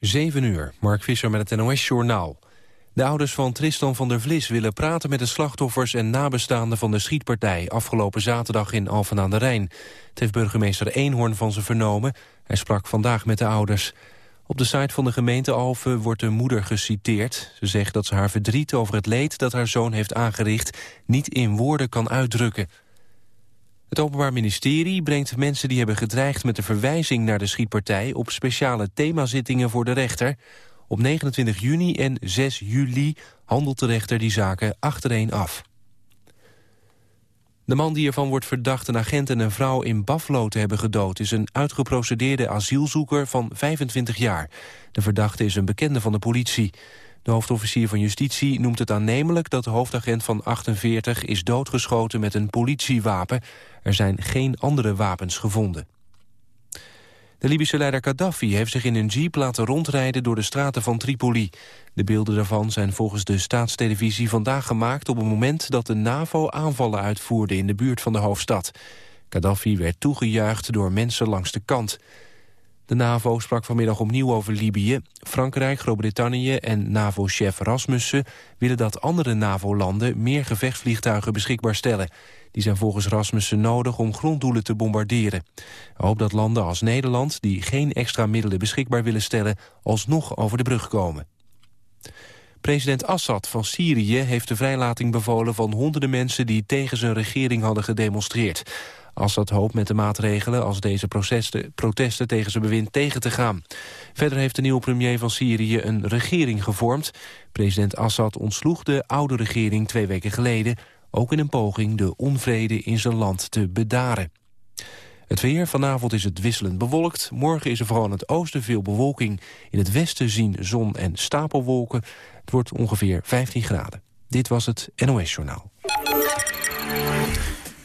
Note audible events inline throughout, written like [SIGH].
7 uur, Mark Visser met het NOS-journaal. De ouders van Tristan van der Vlis willen praten met de slachtoffers... en nabestaanden van de schietpartij afgelopen zaterdag in Alphen aan de Rijn. Het heeft burgemeester Eenhoorn van ze vernomen. Hij sprak vandaag met de ouders. Op de site van de gemeente Alphen wordt de moeder geciteerd. Ze zegt dat ze haar verdriet over het leed dat haar zoon heeft aangericht... niet in woorden kan uitdrukken. Het Openbaar Ministerie brengt mensen die hebben gedreigd met de verwijzing naar de schietpartij op speciale themazittingen voor de rechter. Op 29 juni en 6 juli handelt de rechter die zaken achtereen af. De man die ervan wordt verdacht een agent en een vrouw in Buffalo te hebben gedood... is een uitgeprocedeerde asielzoeker van 25 jaar. De verdachte is een bekende van de politie. De hoofdofficier van Justitie noemt het aannemelijk dat de hoofdagent van 48 is doodgeschoten met een politiewapen. Er zijn geen andere wapens gevonden. De Libische leider Gaddafi heeft zich in een jeep laten rondrijden door de straten van Tripoli. De beelden daarvan zijn volgens de staatstelevisie vandaag gemaakt op het moment dat de NAVO aanvallen uitvoerde in de buurt van de hoofdstad. Gaddafi werd toegejuicht door mensen langs de kant. De NAVO sprak vanmiddag opnieuw over Libië. Frankrijk, Groot-Brittannië en NAVO-chef Rasmussen... willen dat andere NAVO-landen meer gevechtsvliegtuigen beschikbaar stellen. Die zijn volgens Rasmussen nodig om gronddoelen te bombarderen. Hij hoopt dat landen als Nederland, die geen extra middelen beschikbaar willen stellen... alsnog over de brug komen. President Assad van Syrië heeft de vrijlating bevolen van honderden mensen... die tegen zijn regering hadden gedemonstreerd. Assad hoopt met de maatregelen als deze protesten, protesten tegen zijn bewind tegen te gaan. Verder heeft de nieuwe premier van Syrië een regering gevormd. President Assad ontsloeg de oude regering twee weken geleden... ook in een poging de onvrede in zijn land te bedaren. Het weer, vanavond is het wisselend bewolkt. Morgen is er vooral in het oosten veel bewolking. In het westen zien zon en stapelwolken. Het wordt ongeveer 15 graden. Dit was het NOS Journaal.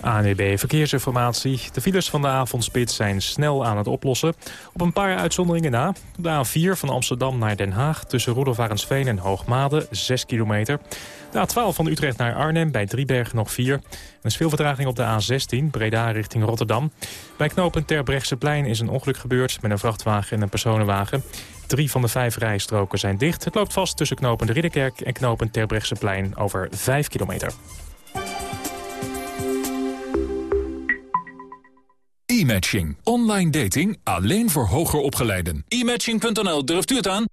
ANEB Verkeersinformatie. De files van de avondspits zijn snel aan het oplossen. Op een paar uitzonderingen na. De A4 van Amsterdam naar Den Haag tussen Roelofarensveen en Hoogmade 6 kilometer. De A12 van Utrecht naar Arnhem bij Driebergen nog 4. Er is vertraging op de A16 Breda richting Rotterdam. Bij knooppunt Terbrechtseplein is een ongeluk gebeurd met een vrachtwagen en een personenwagen. Drie van de vijf rijstroken zijn dicht. Het loopt vast tussen knooppunt Ridderkerk en knooppunt Terbrechtseplein over 5 kilometer. E-matching. Online dating alleen voor hoger opgeleiden. E-matching.nl, durft u het aan?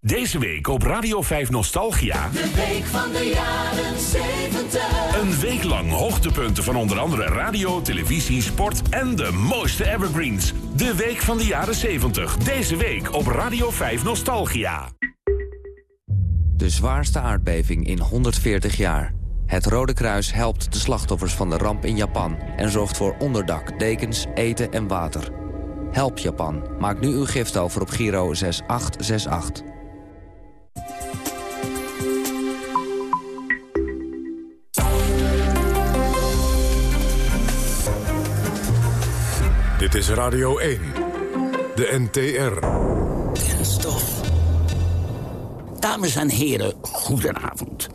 Deze week op Radio 5 Nostalgia. De week van de jaren 70. Een week lang hoogtepunten van onder andere radio, televisie, sport en de mooiste evergreens. De week van de jaren 70. Deze week op Radio 5 Nostalgia. De zwaarste aardbeving in 140 jaar. Het Rode Kruis helpt de slachtoffers van de ramp in Japan... en zorgt voor onderdak, dekens, eten en water. Help Japan. Maak nu uw gift over op Giro 6868. Dit is Radio 1. De NTR. Kenstof. Dames en heren, goedenavond.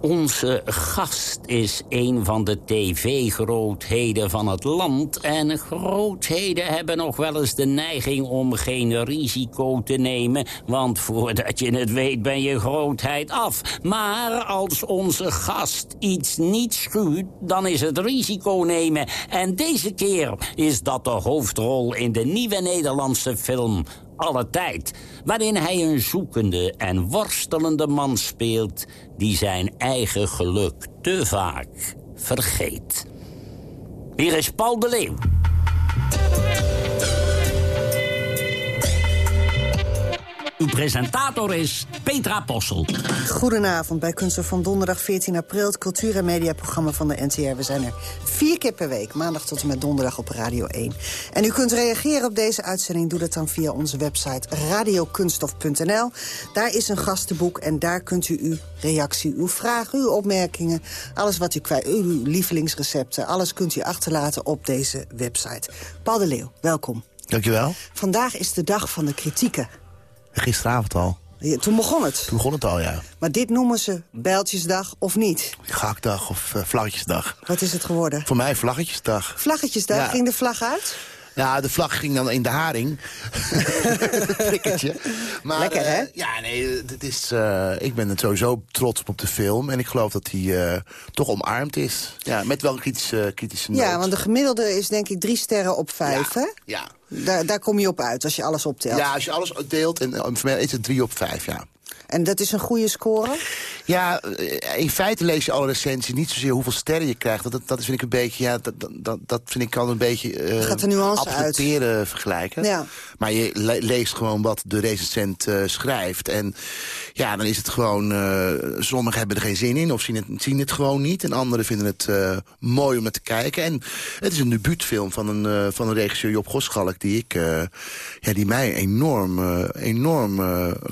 Onze gast is een van de tv-grootheden van het land... en grootheden hebben nog wel eens de neiging om geen risico te nemen... want voordat je het weet ben je grootheid af. Maar als onze gast iets niet schuwt, dan is het risico nemen. En deze keer is dat de hoofdrol in de nieuwe Nederlandse film alle tijd... waarin hij een zoekende en worstelende man speelt... die zijn eigen geluk te vaak vergeet. Hier is Paul de Leeuw. Uw presentator is Petra Possel. Goedenavond bij Kunst van donderdag 14 april... het cultuur- en mediaprogramma van de NTR. We zijn er vier keer per week, maandag tot en met donderdag op Radio 1. En u kunt reageren op deze uitzending. Doe dat dan via onze website radiokunstof.nl. Daar is een gastenboek en daar kunt u uw reactie, uw vragen, uw opmerkingen... alles wat u kwijt, uw lievelingsrecepten, alles kunt u achterlaten op deze website. Paul de Leeuw, welkom. Dankjewel. Vandaag is de dag van de kritieken. Gisteravond al. Ja, toen begon het. Toen begon het al, ja. Maar dit noemen ze Bijltjesdag of niet? Gakdag of uh, Vlaggetjesdag. Wat is het geworden? Voor mij Vlaggetjesdag. Vlaggetjesdag? Ja. Ging de vlag uit? Ja, de vlag ging dan in de haring. [LAUGHS] lekkertje. Maar, Lekker, hè? eh, ja, nee, het is, eh, ik ben er sowieso trots op op de film. En ik geloof dat hij eh, toch omarmd is. Ja, met wel een kritische, kritische noot. Ja, want de gemiddelde is denk ik drie sterren op vijf, hè? Ja. Daar, daar kom je op uit als je alles optelt. ja, als je alles deelt, en is het drie op vijf, ja. En dat is een goede score? Ja, eh, in feite lees je alle recensies niet zozeer hoeveel sterren je krijgt. Want dat, dat vind ik een beetje, ja, dat, dat, dat vind ik al een beetje... eh Gaat de nuance uit. vergelijken. Ja. Maar je le- leest gewoon wat de recensent eh, schrijft. En ja, dan is het gewoon... sommigen hebben er geen zin in of zien het, zien het gewoon niet. En anderen vinden het mooi om naar te kijken. En het is een debuutfilm van een, van een regisseur, Job Goschalk... die, ik, ja, die mij enorm, enorm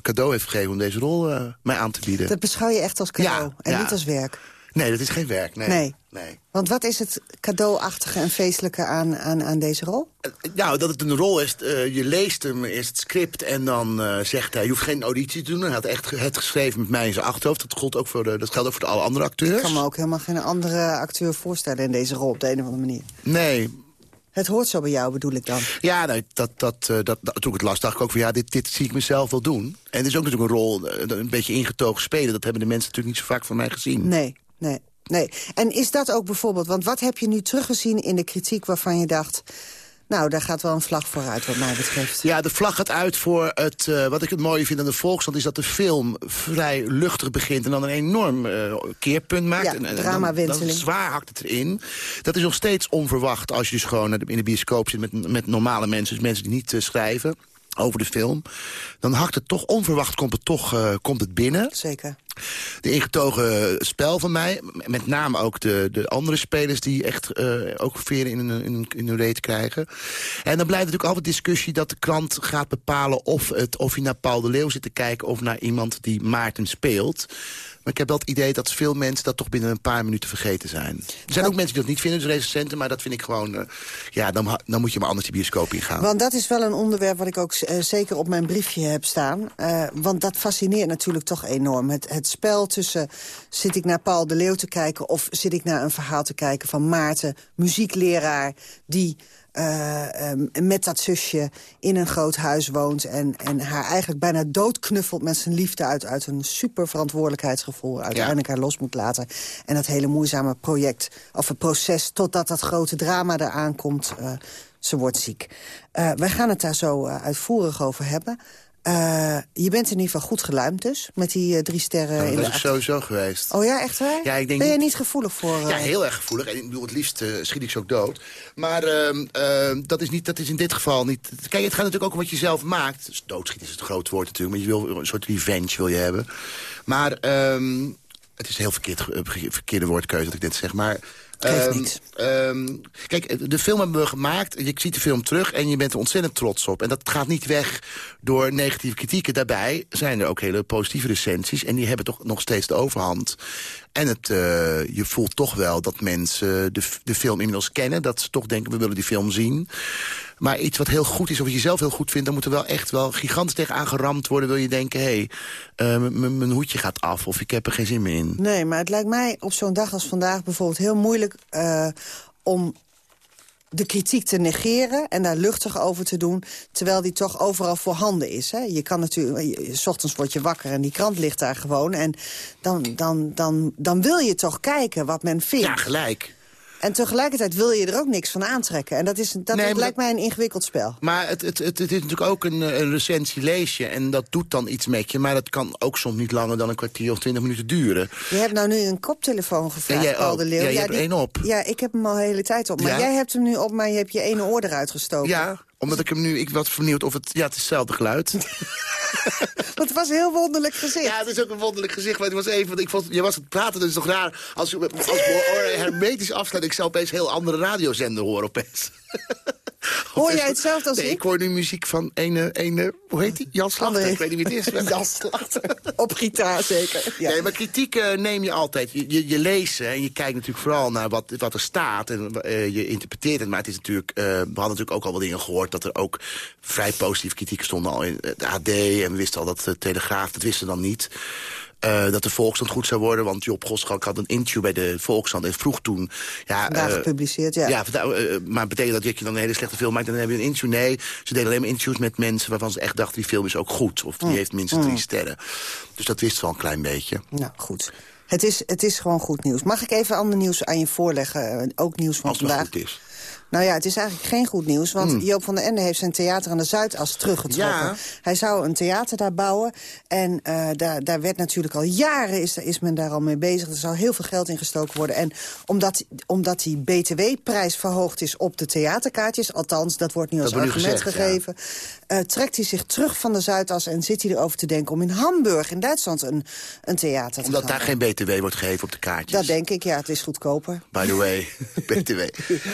cadeau heeft gegeven om deze rol eh, mij aan te bieden. Dat beschouw je echt als cadeau Ja, en ja. niet als werk. Nee, dat is geen werk. Nee. Nee. nee. Want wat is het cadeauachtige en feestelijke aan, aan, aan deze rol? Nou, dat het een rol is, eh, je leest hem, eerst het script... en dan eh, zegt hij, je hoeft geen auditie te doen. Hij had echt het geschreven met mij in zijn achterhoofd. Dat, geldt ook voor de, dat geldt ook voor de alle andere acteurs. Ik kan me ook helemaal geen andere acteur voorstellen in deze rol op de een of andere manier. Nee. Het hoort zo bij jou, bedoel ik dan. Ja, dat, dat, eh, dat, dat, toen ik het las, dacht ik ook van... ja, dit, dit zie ik mezelf wel doen. En het is ook natuurlijk een rol, eh, een beetje ingetogen spelen. Dat hebben de mensen natuurlijk niet zo vaak van mij gezien. Nee, nee, nee. En is dat ook bijvoorbeeld... want wat heb je nu teruggezien in de kritiek waarvan je dacht... nou, daar gaat wel een vlag vooruit wat mij betreft. Ja, de vlag gaat uit voor het... eh, wat ik het mooie vind aan de Volkskrant... is dat de film vrij luchtig begint... en dan een enorm eh, keerpunt maakt. Ja, en, en, dan, dan zwaar hakt het erin. Dat is nog steeds onverwacht als je dus gewoon in de bioscoop zit... met, met normale mensen, dus mensen die niet eh, schrijven over de film. Dan hakt het toch, onverwacht komt het toch eh, komt het binnen. Zeker. De ingetogen spel van mij, met name ook de, de andere spelers... die echt eh, ook veren in hun, in, in hun reet krijgen. En dan blijft natuurlijk altijd discussie dat de krant gaat bepalen... of, het, of je naar Paul de Leeuw zit te kijken of naar iemand die Maarten speelt... Maar ik heb wel het idee dat veel mensen dat toch binnen een paar minuten vergeten zijn. Er zijn ook mensen die dat niet vinden, dus recensenten, maar dat vind ik gewoon... eh, ja, dan, dan moet je maar anders die bioscoop ingaan. Want dat is wel een onderwerp wat ik ook eh, zeker op mijn briefje heb staan. Eh, want dat fascineert natuurlijk toch enorm. Het, het spel tussen zit ik naar Paul de Leeuw te kijken... of zit ik naar een verhaal te kijken van Maarten, muziekleraar... die eh, eh, met dat zusje in een groot huis woont... En, en haar eigenlijk bijna doodknuffelt met zijn liefde uit... uit een super verantwoordelijkheidsgevoel uiteindelijk haar los moet laten. En dat hele moeizame project, of het proces... totdat dat grote drama eraan komt... eh, ze wordt ziek. Eh, wij gaan het daar zo uitvoerig over hebben. Eh, je bent in ieder geval goed geluimd dus, met die eh, drie sterren Nou, in dat de is sowieso geweest. Oh ja, echt waar? Ja, ik denk ben je niet- gevoelig voor... eh, Ja, heel erg gevoelig. En ik bedoel, het liefst eh, schiet ik ze ook dood. Maar ehm, ehm, dat, is niet, dat is in dit geval niet... Kijk, het gaat natuurlijk ook om wat je zelf maakt. Dus doodschieten is het groot woord natuurlijk. Maar je wil een soort revenge wil je hebben. Maar ehm, het is een heel verkeerd, verkeerde woordkeuze dat ik dit zeg. Maar... Niks. ehm, kijk, de film hebben we gemaakt. Je ziet de film terug en je bent er ontzettend trots op. En dat gaat niet weg door negatieve kritieken. Daarbij zijn er ook hele positieve recensies. En die hebben toch nog steeds de overhand. En het, eh, je voelt toch wel dat mensen de, de film inmiddels kennen. Dat ze toch denken, we willen die film zien. Maar iets wat heel goed is, of je zelf heel goed vindt... dan moet er wel echt wel gigantisch tegenaan geramd worden. Wil je denken, hé, hey, eh, mijn hoedje gaat af. Of ik heb er geen zin meer in. Nee, maar het lijkt mij op zo'n dag als vandaag bijvoorbeeld heel moeilijk... eh, om de kritiek te negeren en daar luchtig over te doen... terwijl die toch overal voorhanden is. Hè? Je kan natuurlijk, s ochtends word je wakker en die krant ligt daar gewoon... en dan, dan, dan, dan wil je toch kijken wat men vindt. Ja, gelijk. En tegelijkertijd wil je er ook niks van aantrekken. En dat, is, dat Nee, lijkt mij een ingewikkeld spel. Maar het, het, het, het is natuurlijk ook een, eh, een recensie lees je. En dat doet dan iets met je. Maar dat kan ook soms niet langer dan een kwartier of twintig minuten duren. Je hebt nou nu een koptelefoon gevraagd, En jij Paul ook. de Leeuw. Ja, je hebt één op. Ja, ik heb hem al de hele tijd op. Maar Ja? jij hebt hem nu op, maar je hebt je ene oor eruit gestoken. Ja, omdat ik hem nu... Ik was vernieuwd of het... Ja, het is hetzelfde geluid. [LAUGHS] Want het was een heel wonderlijk gezicht. Ja, het is ook een wonderlijk gezicht. Maar het was even... Ik vond, je was het praten, dus is toch raar. Als, je- als oren hermetisch afsluit... ik zou opeens een heel andere radiozender horen opeens. [LAUGHS] Hoor jij hetzelfde als nee, ik? ik hoor nu muziek van ene... ene hoe heet die? Jan Slachter. André. Ik weet niet wie het is. [LAUGHS] Jan Slachter. Op gitaar zeker. Ja. Nee, maar kritiek eh, neem je altijd. Je, je, je leest ze en je kijkt natuurlijk vooral naar wat, wat er staat. En eh, je interpreteert het. Maar het is natuurlijk, eh, we hadden natuurlijk ook al wat dingen gehoord... dat er ook vrij positieve kritiek stonden al in het AD. En we wisten al dat de Telegraaf, dat wisten dan niet. Uh, dat de Volksstand goed zou worden. Want Job Goschalk had een interview bij de Volksstand en vroeg toen... Ja, Vandaag uh, gepubliceerd, ja. ja uh, maar betekent dat je dan een hele slechte film maakt... dan heb je een interview? Nee, ze deden alleen maar interviews met mensen... waarvan ze echt dachten, die film is ook goed. Of die mm. heeft minstens drie mm. sterren. Dus dat wist wel een klein beetje. Nou, goed. Het is, het is gewoon goed nieuws. Mag ik even ander nieuws aan je voorleggen? Ook nieuws van Als het vandaag. goed is. Nou ja, het is eigenlijk geen goed nieuws. Want hmm. Joop van der Ende heeft zijn theater aan de Zuidas teruggetrokken. Hij zou een theater daar bouwen. En uh, daar, daar werd natuurlijk al jaren is, is men daar al mee bezig. Er zou heel veel geld in gestoken worden. En omdat, omdat die btw-prijs verhoogd is op de theaterkaartjes... althans, dat wordt nu als argument gegeven... Uh, trekt hij zich terug van de Zuidas en zit hij erover te denken... om in Hamburg, in Duitsland, een, een theater te Omdat daar geen btw wordt gegeven op de kaartjes? Dat denk ik, ja. Het is goedkoper. By the way, [LAUGHS] btw.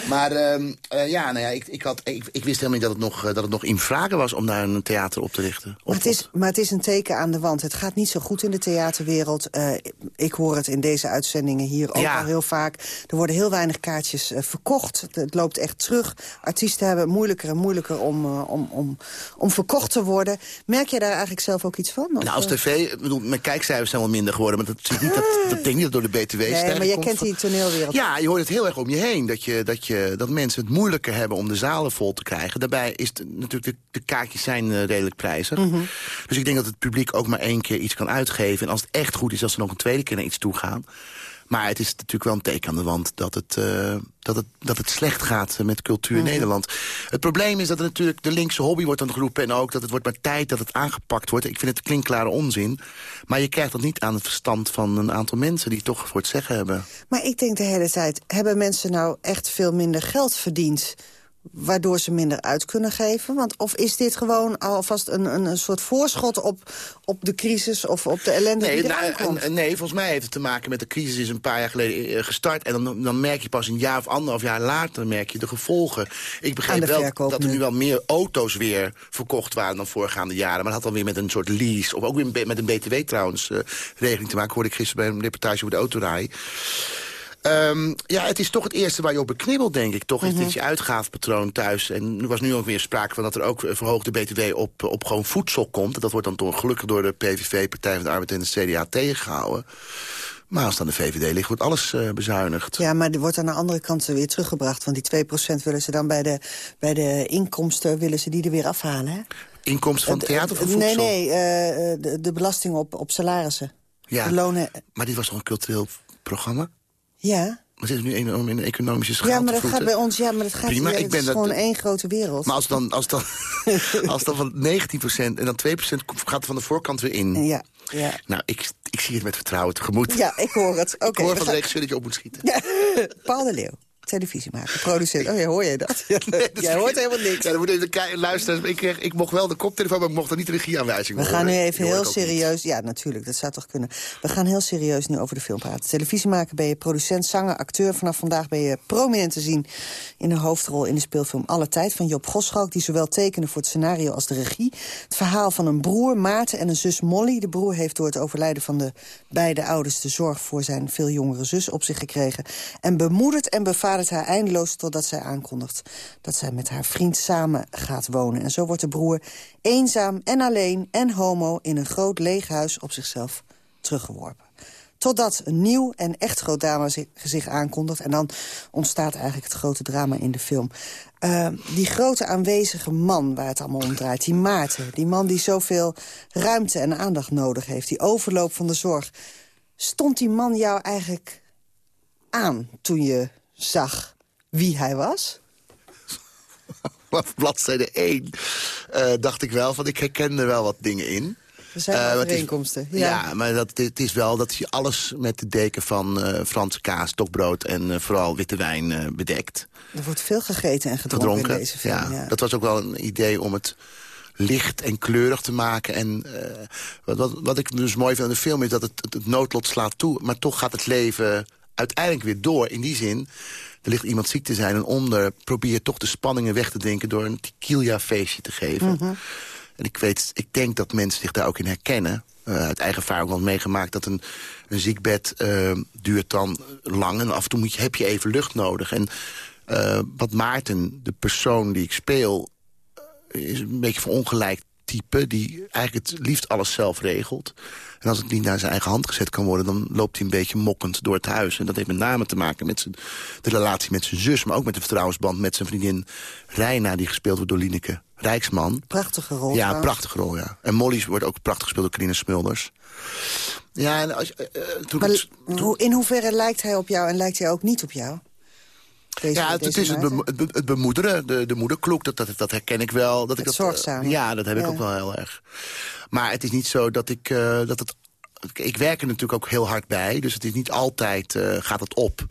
Maar... Um, uh, ja, nou ja, ik, ik, had, ik, ik, wist helemaal niet dat het, nog, uh, dat het nog in vragen was om daar een theater op te richten. Maar het, is, maar het is een teken aan de wand. Het gaat niet zo goed in de theaterwereld. Uh, ik hoor het in deze uitzendingen hier ook al heel vaak. Er worden heel weinig kaartjes verkocht. Het loopt echt terug. Artiesten hebben moeilijker en moeilijker om, om, om, om verkocht te worden. Merk je daar eigenlijk zelf ook iets van? Of, nou, als tv, bedoel, mijn kijkcijfers zijn wel minder geworden. Maar dat, zie niet, dat, dat denk niet dat door de BTW nee, maar je kent die toneelwereld. Ja, je hoort het heel erg om je heen. Dat, je, dat, je, dat mensen het moeilijker hebben om de zalen vol te krijgen. Daarbij is natuurlijk de, de, kaartjes zijn uh, redelijk prijzig. Mm Dus ik denk dat het publiek ook maar één keer iets kan uitgeven. En als het echt goed is, als ze nog een tweede keer naar iets toe gaan. Maar het is natuurlijk wel een teken aan de wand dat het, uh, dat het, dat het slecht gaat met cultuur in mhm. Nederland. Het probleem is dat het natuurlijk de linkse hobby wordt dan geroepen... en ook dat het wordt maar tijd dat het aangepakt wordt. Ik vind het klinkklare onzin. Maar je krijgt dat niet aan het verstand van een aantal mensen... die toch voor het zeggen hebben. Maar ik denk de hele tijd, hebben mensen nou echt veel minder geld verdiend waardoor ze minder uit kunnen geven? Want, of is dit gewoon alvast een, een, een soort voorschot op, op de crisis of op de ellende nee, die eraan komt? Nee, volgens mij heeft het te maken met de crisis is een paar jaar geleden eh, gestart. En dan, dan merk je pas een jaar of anderhalf jaar later merk je de gevolgen. Ik begrijp wel dat er nu wel meer auto's weer verkocht waren dan voorgaande jaren. Maar dat had dan weer met een soort lease, of ook weer met een BTW trouwens, uh, regeling te maken. Hoorde ik gisteren bij een reportage over de autorij. Um, ja, het is toch het eerste waar je op beknibbelt, denk ik. Toch mm -hmm. is je uitgaafpatroon thuis. En er was nu ook weer sprake van dat er ook verhoogde btw op, op gewoon voedsel komt. Dat wordt dan toch gelukkig door de PVV, Partij van de Arbeid en de CDA tegengehouden. Maar als dan de VVD ligt, wordt alles uh, bezuinigd. Ja, maar er wordt aan de andere kant weer teruggebracht. Want die 2% willen ze dan bij de, bij de inkomsten willen ze die er weer afhalen, hè? Inkomsten van theater of Nee, nee, uh, de, de belasting op, op salarissen. Ja, de lonen... maar dit was toch een cultureel programma? Ja. We zitten nu enorm in een economische schaal Ja, maar dat gaat bij ons, ja, maar dat gaat Prima, ik ben is gewoon één grote wereld. Maar als dan, als dan, [LAUGHS] als dan van 19% en dan 2% gaat er van de voorkant weer in. Ja, ja. Nou, ik, ik zie het met vertrouwen tegemoet. Ja, ik hoor het. [LAUGHS] Oké. ik hoor van de regisseur dat je op moet schieten. Ja. Paul de Leeuw televisie maken. Producent. Oh ja, hoor jij dat? [LAUGHS] Ja, jij hoort helemaal niks. Ja, dan moet even luisteren. Ik, kreeg, ik mocht wel de koptelefoon, maar ik mocht er niet de regieaanwijzing We gaan nu even heel serieus... Ja, natuurlijk, dat zou toch kunnen. We gaan heel serieus nu over de film praten. Televisie maken ben je producent, zanger, acteur. Vanaf vandaag ben je prominent te zien in een hoofdrol in de speelfilm Alle Tijd van Job Goschalk... die zowel tekende voor het scenario als de regie. Het verhaal van een broer, Maarten, en een zus Molly. De broer heeft door het overlijden van de beide ouders... de zorg voor zijn veel jongere zus op zich gekregen. En bemoedert en bevadert haar eindeloos totdat zij aankondigt dat zij met haar vriend samen gaat wonen. En zo wordt de broer eenzaam en alleen en homo in een groot leeg huis op zichzelf teruggeworpen. Totdat een nieuw en echt groot drama zich aankondigt. En dan ontstaat eigenlijk het grote drama in de film. Uh, die grote aanwezige man waar het allemaal om draait, die Maarten. Die man die zoveel ruimte en aandacht nodig heeft. Die overloop van de zorg. Stond die man jou eigenlijk aan toen je zag wie hij was? [LAUGHS] bladzijde 1 uh, eh, dacht ik wel, van ik herkende wel wat dingen in. Er zijn uh, overeenkomsten. Ja. ja, maar dat, het is wel dat je alles met de deken van uh, Franse kaas, stokbrood en vooral witte wijn bedekt. Er wordt veel gegeten en gedronken, in deze film. Ja, ja, dat was ook wel een idee om het licht en kleurig te maken. En wat, wat, wat, ik dus mooi vind aan de film is dat het, het noodlot slaat toe... maar toch gaat het leven uiteindelijk weer door. In die zin, er ligt iemand ziek te zijn en onder... probeer je toch de spanningen weg te denken door een tequila-feestje te geven. Mhm. En ik, weet, ik denk dat mensen zich daar ook in herkennen. Uh, uit eigen ervaring wel meegemaakt dat een, een ziekbed uh, duurt dan lang... en af en toe moet je, heb je even lucht nodig. En uh, wat Maarten, de persoon die ik speel... is een beetje verongelijkt type die eigenlijk het liefst alles zelf regelt. En als het niet naar zijn eigen hand gezet kan worden... dan loopt hij een beetje mokkend door het huis. En dat heeft met name te maken met zijn, de relatie met zijn zus... maar ook met de vertrouwensband met zijn vriendin Reina... die gespeeld wordt door Lineke Rijksman. Prachtige rol. Ja, prachtige rol, ja. En Molly wordt ook prachtig gespeeld door Carina Smulders. Ja, en als, uh, toen maar, in hoeverre lijkt hij op jou en lijkt hij ook niet op jou? Deze, ja, het, is het, het, bemoederen, de, de moederkloek, dat, dat, dat herken ik wel. Dat het ik dat, zorgzaam. ja, dat heb ik ook wel heel erg. Maar het is niet zo dat ik uh, dat het ik werk er natuurlijk ook heel hard bij. Dus het is niet altijd uh, gaat het op.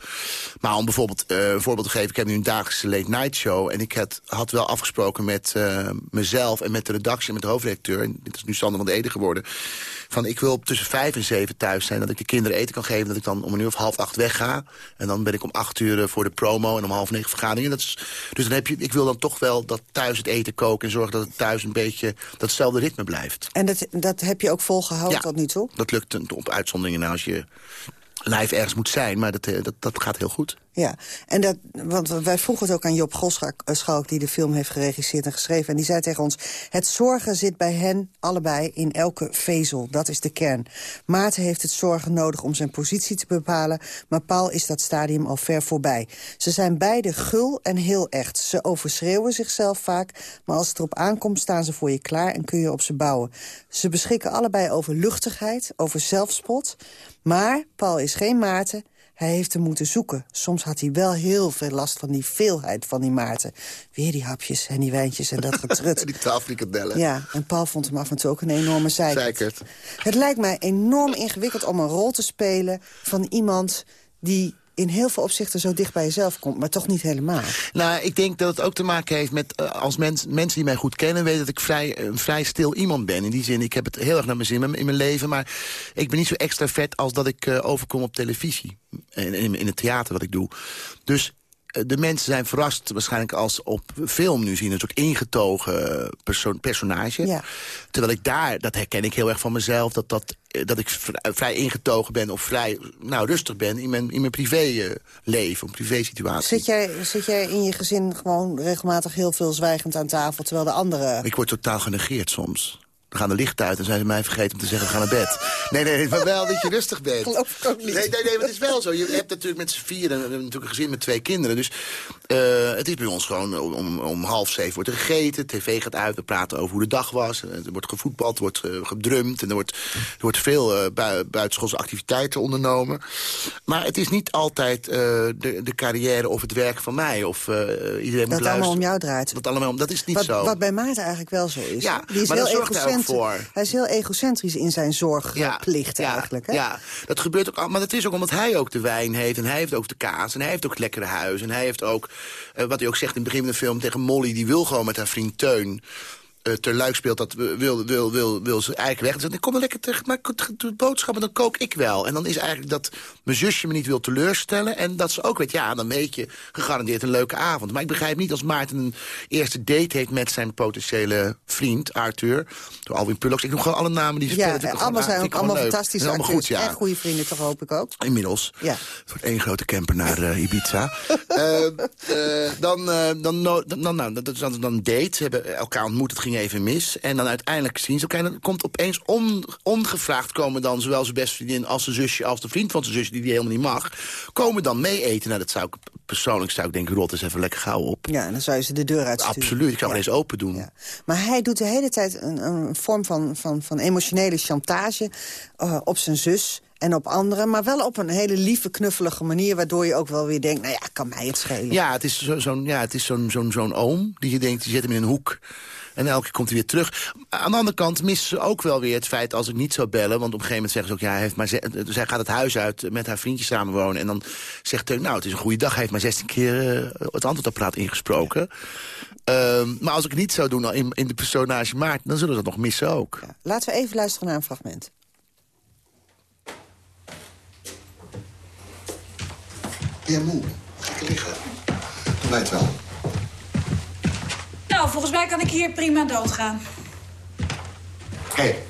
Maar om bijvoorbeeld uh, een voorbeeld te geven. Ik heb nu een dagelijkse late night show. En ik had, had wel afgesproken met mezelf en met de redactie en met de hoofdredacteur. En dit is nu Sander van de Ede geworden van ik wil tussen vijf en zeven thuis zijn. Dat ik de kinderen eten kan geven. Dat ik dan om een uur of half acht wegga. En dan ben ik om acht uur eh, voor de promo en om half negen vergaderingen. Dat is, dus dan heb je, ik wil dan toch wel dat thuis het eten koken. En zorgen dat het thuis een beetje datzelfde ritme blijft. En dat, dat heb je ook volgehouden ja, tot nu toe? dat lukt op uitzonderingen als je live ergens moet zijn. Maar dat, eh, dat, dat gaat heel goed. Ja, en dat, want wij vroegen het ook aan Job Goschalk... die de film heeft geregisseerd en geschreven. En die zei tegen ons... het zorgen zit bij hen allebei in elke vezel. Dat is de kern. Maarten heeft het zorgen nodig om zijn positie te bepalen... maar Paul is dat stadium al ver voorbij. Ze zijn beide gul en heel echt. Ze overschreeuwen zichzelf vaak... maar als het erop aankomt staan ze voor je klaar en kun je op ze bouwen. Ze beschikken allebei over luchtigheid, over zelfspot... maar Paul is geen Maarten... Hij heeft hem moeten zoeken. Soms had hij wel heel veel last van die veelheid van die Maarten. Weer die hapjes en die wijntjes en dat [LAUGHS] getrut. die tafelikadellen. Ja, en Paul vond hem af en toe ook een enorme zeikert. Het lijkt mij enorm ingewikkeld om een rol te spelen... van iemand die in heel veel opzichten zo dicht bij jezelf komt, maar toch niet helemaal. Nou, ik denk dat het ook te maken heeft met, uh, als mens, mensen die mij goed kennen... weten dat ik vrij, een vrij stil iemand ben. In die zin, ik heb het heel erg naar mijn zin in mijn leven... maar ik ben niet zo extra vet als dat ik uh, overkom op televisie. In, in, in het theater wat ik doe. Dus eh, de mensen zijn verrast waarschijnlijk als op film nu zien... een soort ingetogen perso personage. Ja. Terwijl ik daar, dat herken ik heel erg van mezelf... dat, dat, eh, dat ik vrij ingetogen ben of vrij nou, rustig ben... in mijn, in mijn privéleven, uh, privé-situatie. Zit jij, zit jij in je gezin gewoon regelmatig heel veel zwijgend aan tafel... terwijl de anderen... Ik word totaal genegeerd soms. Dan gaan de lichten uit en zijn ze mij vergeten om te zeggen... we gaan naar bed. Nee, nee, maar wel dat je rustig bent. [LAUGHS] Geloof ik ook niet. Nee, nee, nee, maar het is wel zo. Je hebt natuurlijk met z'n vieren, we hebben natuurlijk een gezin met twee kinderen. Dus uh, het is bij ons gewoon om, om half zeven wordt er gegeten. tv gaat uit, we praten over hoe de dag was. Er wordt gevoetbald, er wordt uh, gedrumd. En er wordt, er wordt veel uh, bui buitenschoolse activiteiten ondernomen. Maar het is niet altijd de, de carrière of het werk van mij. Of iedereen dat moet luisteren. Dat allemaal om jou draait. Dat, allemaal, dat is niet wat, zo. Wat bij Maarten eigenlijk wel zo is. Ja, Die is maar heel voor. Hij is heel egocentrisch in zijn zorgplicht ja, eigenlijk. Hè? Ja, dat gebeurt ook. Maar dat is ook omdat hij ook de wijn heeft. En hij heeft ook de kaas. En hij heeft ook het lekkere huis. En hij heeft ook, uh, wat hij ook zegt in het begin van de film tegen Molly... die wil gewoon met haar vriend Teun uh, ter luik speelt, dat wil, wil, wil, wil ze eigenlijk weg. Dus ik kom er lekker terug, maar doe boodschappen, dan kook ik wel. En dan is eigenlijk dat mijn zusje me niet wil teleurstellen. En dat ze ook weet, ja, dan weet je gegarandeerd een leuke avond. Maar ik begrijp niet als Maarten een eerste date heeft met zijn potentiële vriend, Arthur. Door Alwin Pullocks. Ik noem gewoon alle namen die ze ja, spelen. allemaal zijn ook allemaal fantastische allemaal goed, ja. En goede vrienden toch, hoop ik ook. Inmiddels. Ja. Wordt één grote camper naar uh, Ibiza. uh, [LAUGHS] dan, dan, dan, dan, is dan een date. Ze hebben elkaar ontmoet, het ging even mis. En dan uiteindelijk zien ze elkaar. En dan komt opeens on, ongevraagd komen dan zowel zijn beste vriendin als zijn zusje... als de vriend van zijn zusje, die die helemaal niet mag... komen dan mee eten. Nou, dat zou ik persoonlijk zou ik denken, rot eens even lekker gauw op. Ja, en dan zou je ze de deur uitsturen. Absoluut, ik zou ja. eens open doen. Ja. Maar hij doet de hele tijd een, een vorm van, van, van emotionele chantage uh, op zijn zus en op anderen, maar wel op een hele lieve, knuffelige manier... waardoor je ook wel weer denkt, nou ja, kan mij het schelen. Ja, het is zo'n zo ja, zo'n zo'n zo'n oom die je denkt, die zet hem in een hoek... En elke keer komt hij weer terug. Aan de andere kant missen ze ook wel weer het feit als ik niet zou bellen. Want op een gegeven moment zeggen ze ook... ja, hij heeft maar zij gaat het huis uit met haar vriendje samenwonen. En dan zegt hij, nou, het is een goede dag. Hij heeft maar 16 keer uh, het antwoordapparaat ingesproken. Ja. Um, maar als ik het niet zou doen in, in de personage Maarten... dan zullen ze dat nog missen ook. Ja. Laten we even luisteren naar een fragment. Ben moe? Ga ik liggen? Doe mij het wel. Nou, volgens mij kan ik hier prima doodgaan. Hé. Hey.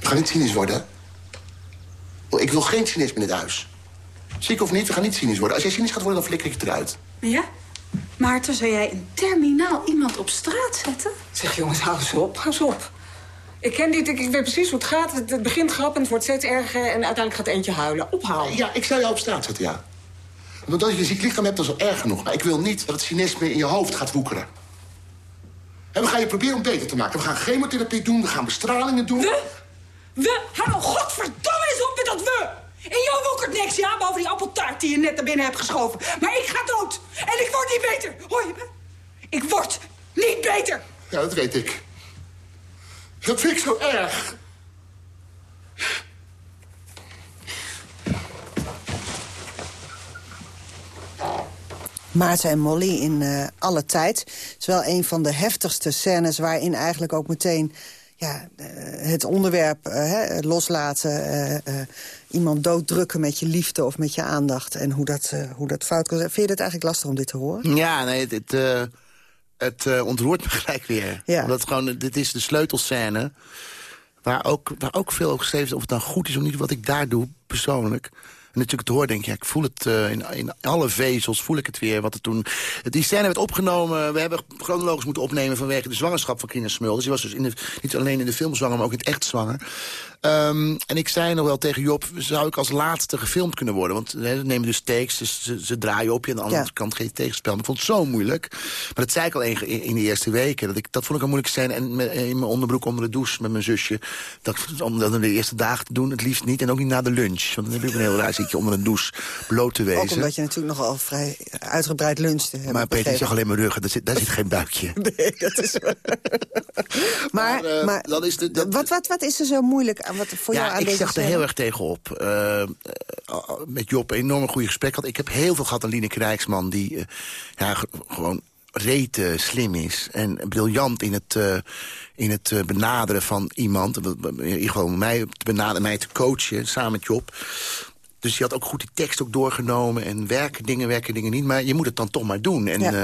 We gaan niet cynisch worden. Ik wil geen cynisme in dit huis. Ziek of niet, we gaan niet cynisch worden. Als jij cynisch gaat worden, dan flikker ik het eruit. Ja? Maarten, zou jij een terminaal iemand op straat zetten? Zeg jongens, hou eens op, hou eens op. Ik ken dit, ik, ik weet precies hoe het gaat. Het, het begint grappig, het wordt steeds erger... en uiteindelijk gaat eentje huilen. Ophouden. Ja, ik zou jou op straat zetten, ja. Want dat je een ziek lichaam hebt, dat is al erg genoeg. Maar ik wil niet dat het cynisme in je hoofd gaat woekeren. En we gaan je proberen om beter te maken. We gaan chemotherapie doen, we gaan bestralingen doen. We? We? Hou nou godverdomme eens op met dat we! En jou woekert niks, ja, behalve die appeltaart die je net naar binnen hebt geschoven. Maar ik ga dood. En ik word niet beter. Hoor je me? Ik word niet beter. Ja, dat weet ik. Dat vind ik zo erg. Maarten en Molly in uh, alle tijd. Het is wel een van de heftigste scènes waarin eigenlijk ook meteen... Ja, uh, het onderwerp uh, hè, loslaten, iemand dooddrukken met je liefde of met je aandacht... en hoe dat, hoe dat fout kan zijn. Vind je het eigenlijk lastig om dit te horen? Ja, nee, het, het, het ontroert me [LAUGHS] gelijk weer. Ja. Omdat gewoon, dit is de sleutelscène waar ook, waar ook veel over geschreven is... of het nou goed is of niet, wat ik daar doe, persoonlijk... En natuurlijk te horen denk ik, ja, ik voel het uh, in, in alle vezels, voel ik het weer. Wat er toen... Die scène werd opgenomen, we hebben chronologisch moeten opnemen... vanwege de zwangerschap van Kina Smul. Dus die was dus in de, niet alleen in de film zwanger, maar ook in het echt zwanger. Um, en ik zei nog wel tegen Job, zou ik als laatste gefilmd kunnen worden? Want hè, ze nemen dus takes, dus ze, ze, draaien op je... en aan de andere ja. kant geen tegenspel. Maar ik vond het zo moeilijk. Maar dat zei ik al in, in de eerste weken. Dat, ik, dat vond ik een moeilijke scène. En in mijn onderbroek onder de douche met mijn zusje. Dat, om dat in de eerste dagen te doen, het liefst niet. En ook niet na de lunch. Want dan heb je een heel raar zitje onder een douche bloot te wezen. Ook omdat je natuurlijk nogal vrij uitgebreid lunchte. Maar Peter zag alleen maar ruggen, daar zit, daar zit geen buikje. [LAUGHS] Nee, dat is [LAUGHS] maar, maar, uh, maar dan is de, dat, wat, wat, wat is er zo moeilijk aan? Wat voor ja, jou aan ik deze zag er heel erg tegenop. Uh, met Job een enorm goede gesprek had. Ik heb heel veel gehad aan Lieneke Rijksman... die uh, ja, gewoon rete slim is en briljant in het, uh, in het uh, benaderen van iemand. In ieder geval mij te benaderen, mij te coachen, samen met Job. Dus die had ook goed die tekst ook doorgenomen. En werken dingen, werken dingen niet. Maar je moet het dan toch maar doen. En ja. uh,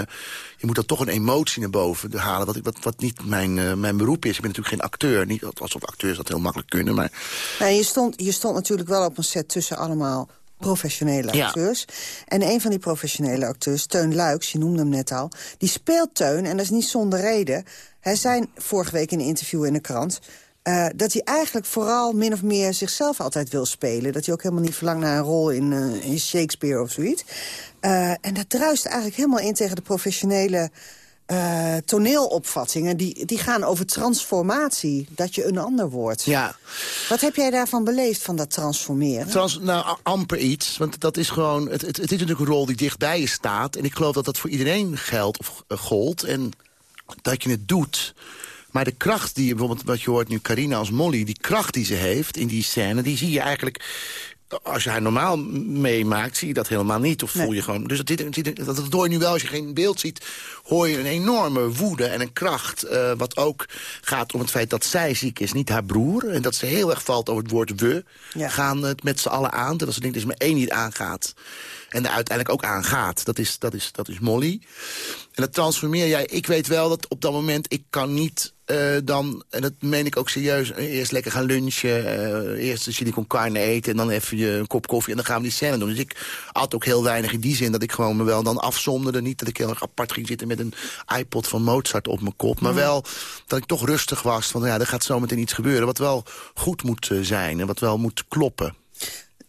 je moet dan toch een emotie naar boven halen. Wat, wat, wat niet mijn, uh, mijn beroep is. Ik ben natuurlijk geen acteur. Niet alsof acteurs dat heel makkelijk kunnen. Maar... Je, stond, je stond natuurlijk wel op een set tussen allemaal professionele acteurs. Ja. En een van die professionele acteurs, Teun Luiks, je noemde hem net al... die speelt Teun, en dat is niet zonder reden. Hij zei vorige week in een interview in de krant... Uh, dat hij eigenlijk vooral min of meer zichzelf altijd wil spelen. Dat hij ook helemaal niet verlangt naar een rol in, uh, in Shakespeare of zoiets. Uh, en dat druist eigenlijk helemaal in tegen de professionele toneelopvattingen. Die, die gaan over transformatie, dat je een ander wordt. Ja. Wat heb jij daarvan beleefd, van dat transformeren? Trans, nou, amper iets. Want dat is gewoon, het, het, het is natuurlijk een rol die dichtbij je staat. En ik geloof dat dat voor iedereen geldt of gold. En dat je het doet... Maar de kracht die je bijvoorbeeld, wat je hoort nu Carina als Molly... die kracht die ze heeft in die scène, die zie je eigenlijk... Als je haar normaal meemaakt, zie je dat helemaal niet. Of voel je gewoon... Dus dat, dat, dat hoor je nu wel, als je geen beeld ziet... hoor je een enorme woede en een kracht. Uh, wat ook gaat om het feit dat zij ziek is, niet haar broer. En dat ze heel erg valt over het woord we. Ja. Gaan het met z'n allen aan. Terwijl ze denkt dat er maar één niet aangaat. En er uiteindelijk ook aangaat. Dat is, dat is, dat is Molly. En dat transformeer jij. Ik weet wel dat op dat moment, ik kan niet... Uh, dan, en dat meen ik ook serieus, eerst lekker gaan lunchen. Uh, eerst een chili con carne eten en dan even je een kop koffie. En dan gaan we die scène doen. Dus ik had ook heel weinig in die zin dat ik gewoon me wel dan afzonderde. Niet dat ik heel erg apart ging zitten met een iPod van Mozart op mijn kop. Maar wel dat ik toch rustig was. Van ja, er gaat zometeen iets gebeuren wat wel goed moet zijn. En wat wel moet kloppen.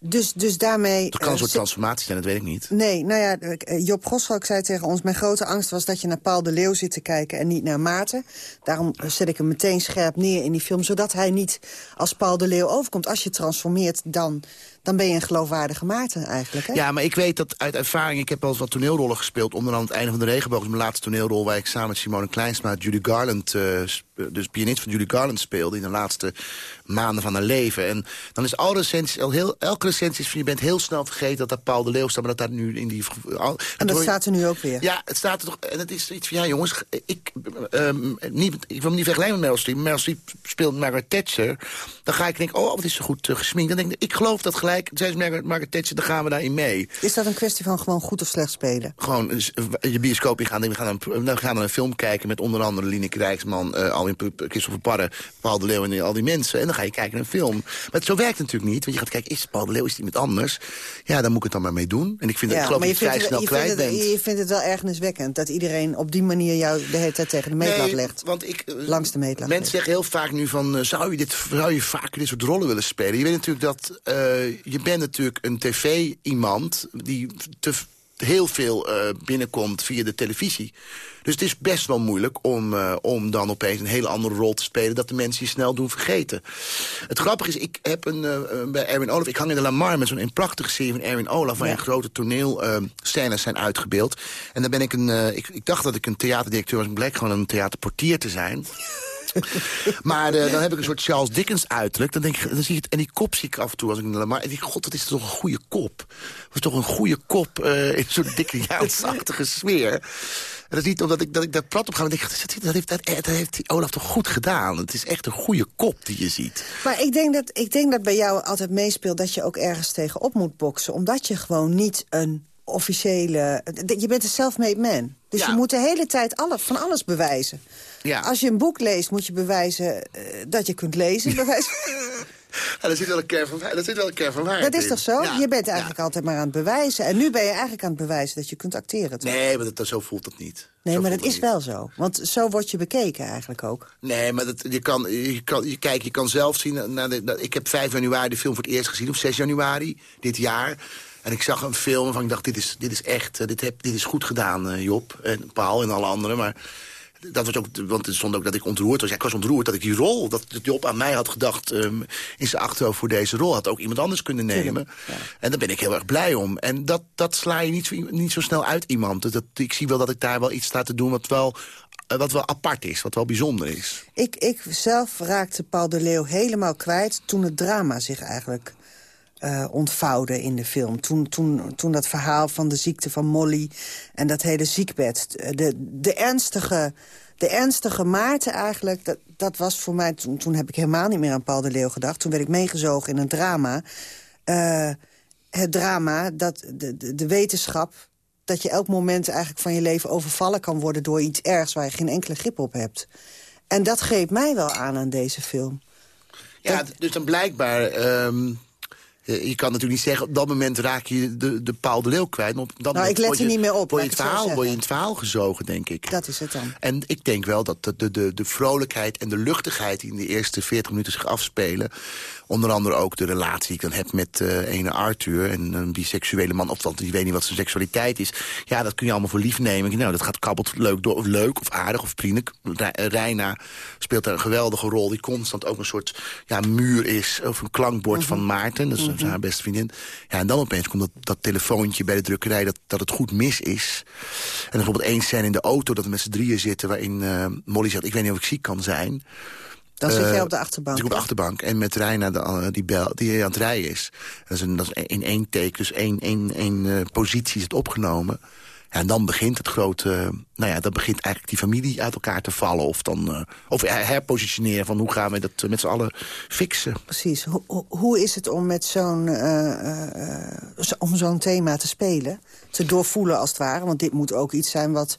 Dus, dus daarmee... Het kan een soort transformatie zijn, dat weet ik niet. Nee, nou ja, Job Goschalk zei tegen ons... mijn grote angst was dat je naar Paul de Leeuw zit te kijken en niet naar Maarten. Daarom zet ik hem meteen scherp neer in die film... zodat hij niet als Paul de Leeuw overkomt. Als je transformeert, dan, dan ben je een geloofwaardige Maarten eigenlijk. Hè? Ja, maar ik weet dat uit ervaring... ik heb wel eens wat toneelrollen gespeeld. Onder andere het einde van de regenboog. mijn laatste toneelrol waar ik samen met Simone Kleinsma... Judy Garland, uh, dus pianist van Judy Garland speelde... in de laatste maanden van haar leven. En dan is alle recensies, al heel, elke recensie van je bent heel snel vergeten... dat daar Paul de Leeuw staat, maar dat daar nu in die... Al, en dat staat er nu ook weer? Ja, het staat er toch... En het is iets van, ja jongens, ik, um, niet, ik wil me niet vergelijken met Meryl Streep. Meryl Streep speelt Margaret Thatcher. Dan ga ik denken, oh, wat is zo goed uh, gesminkt. Dan denk ik, ik geloof dat gelijk gelijk, zei Margaret, Margaret Thatcher, dan gaan we daarin mee. Is dat een kwestie van gewoon goed of slecht spelen? Gewoon dus, je bioscoop in gaan, we gaan, een, we gaan naar een film kijken met onder andere Lineke Rijksman, uh, Alwin Christopher Parre, Paul de Leeuw en al die mensen. En dan ga je kijken naar een film. Maar zo werkt het natuurlijk niet, want je gaat kijken, is Paul de Leeuw, is iemand anders? Ja, dan moet ik het dan maar mee doen. En ik vind het, ik geloof dat je vrij snel je kwijt bent. Je vindt het wel ergerniswekkend dat iedereen op die manier jou de hele tijd tegen de meetlat nee, legt. Want ik, Langs de meetlat Mensen zeggen heel vaak nu van, zou, je dit, zou je vaker dit soort rollen willen spelen? Je weet natuurlijk dat, uh, je bent natuurlijk een tv-iemand die te heel veel uh, binnenkomt via de televisie. Dus het is best wel moeilijk om, uh, om dan opeens een hele andere rol te spelen... dat de mensen je snel doen vergeten. Het grappige is, ik heb een, uh, bij Erwin Olaf... ik hang in de Lamar met zo'n prachtige serie van Erwin Olaf... waar ja. grote toneelscènes zijn uitgebeeld. En dan ben ik een... ik, ik dacht dat ik een theaterdirecteur was... maar bleek gewoon een theaterportier te zijn... [LAUGHS] maar uh, dan heb ik een soort Charles Dickens uiterlijk. Dan denk ik, dan zie je het, en die kop zie ik af en toe als ik naar maar. En ik god, dat is toch een goede kop. Dat is toch een goede kop uh, in een soort dikke [LAUGHS] jaarsachtige sfeer. En dat is niet omdat ik, dat ik daar plat op ga. Maar denk, dat, dat, heeft, dat, dat heeft Olaf toch goed gedaan. Het is echt een goede kop die je ziet. Maar ik denk, dat, ik denk dat bij jou altijd meespeelt dat je ook ergens tegenop moet boksen. Omdat je gewoon niet een officiële... Je bent een self-made man. Dus ja. je moet de hele tijd alle, van alles bewijzen. Ja. Als je een boek leest, moet je bewijzen uh, dat je kunt lezen. Bewijs... [LAUGHS] ja, dat zit wel een kern van, dat zit wel een kern van waarheid Dat is toch zo? Ja. Je bent eigenlijk ja. altijd maar aan het bewijzen. En nu ben je eigenlijk aan het bewijzen dat je kunt acteren. Toch? Nee, maar dat, zo voelt dat niet. Nee, zo maar dat is niet. wel zo. Want zo word je bekeken eigenlijk ook. Nee, maar dat, je kan, je kan, je, kijk, je kan zelf zien... Naar de, ik heb 5 januari de film voor het eerst gezien, of 6 januari dit jaar... En ik zag een film waarvan ik dacht, dit is, dit is echt, dit, heb, dit is goed gedaan, uh, Job. En Paul en alle anderen. Maar dat was ook, want er stond ook dat ik ontroerd was. Ja, ik was ontroerd dat ik die rol, dat Job aan mij had gedacht... Um, in zijn achterhoofd voor deze rol, had ook iemand anders kunnen nemen. Ja. En daar ben ik heel erg blij om. En dat, dat sla je niet zo, niet zo snel uit iemand. Dat, ik zie wel dat ik daar wel iets sta te doen wat wel wat wel apart is, wat wel bijzonder is. Ik, ik zelf raakte Paul de Leeuw helemaal kwijt toen het drama zich eigenlijk uh, ontvouwde in de film. Toen, toen, toen dat verhaal van de ziekte van Molly en dat hele ziekbed. De, de, ernstige, de ernstige Maarten eigenlijk, dat, dat was voor mij... Toen, toen heb ik helemaal niet meer aan Paul de Leeuw gedacht. Toen werd ik meegezogen in een drama. Uh, het drama, dat, de, de, de wetenschap dat je elk moment eigenlijk van je leven overvallen kan worden... door iets ergs waar je geen enkele grip op hebt. En dat greep mij wel aan aan deze film. Ja, dat... dus dan blijkbaar... Um je kan natuurlijk niet zeggen, op dat moment raak je de, de Paul de Leeuw kwijt. Op dat nou, ik let er niet meer op. Word je, het verhaal, word je in het verhaal gezogen, denk ik. Dat is het dan. En ik denk wel dat de, de, de, de vrolijkheid en de luchtigheid... die in de eerste 40 minuten zich afspelen... onder andere ook de relatie die ik dan heb met uh, ene Arthur... en een biseksuele man, of die weet niet wat zijn seksualiteit is. Ja, dat kun je allemaal voor lief nemen. Nou, dat gaat kabbelt leuk, door, of leuk of aardig of vriendelijk. Reina speelt daar een geweldige rol... die constant ook een soort ja, muur is, of een klankbord mm -hmm. van Maarten... Dat is mm -hmm. haar beste vriendin. Ja, en dan opeens komt dat, dat telefoontje bij de drukkerij dat, dat het goed mis is. En bijvoorbeeld één scène in de auto dat we met z'n drieën zitten... waarin uh, Molly zegt, ik weet niet of ik ziek kan zijn. Dan zit jij op de achterbank. Ik op de achterbank. En met Reina de, die, bel, die aan het rijden is. Dat is, een, dat is in één take, dus één, één, één uh, positie is het opgenomen. Ja, en dan begint het grote... Nou ja, dan begint eigenlijk die familie uit elkaar te vallen. Of, dan, uh, of herpositioneren van hoe gaan we dat met z'n allen fixen. Precies. Ho hoe is het om met zo'n uh, uh, om zo'n thema te spelen? Te doorvoelen als het ware? Want dit moet ook iets zijn wat,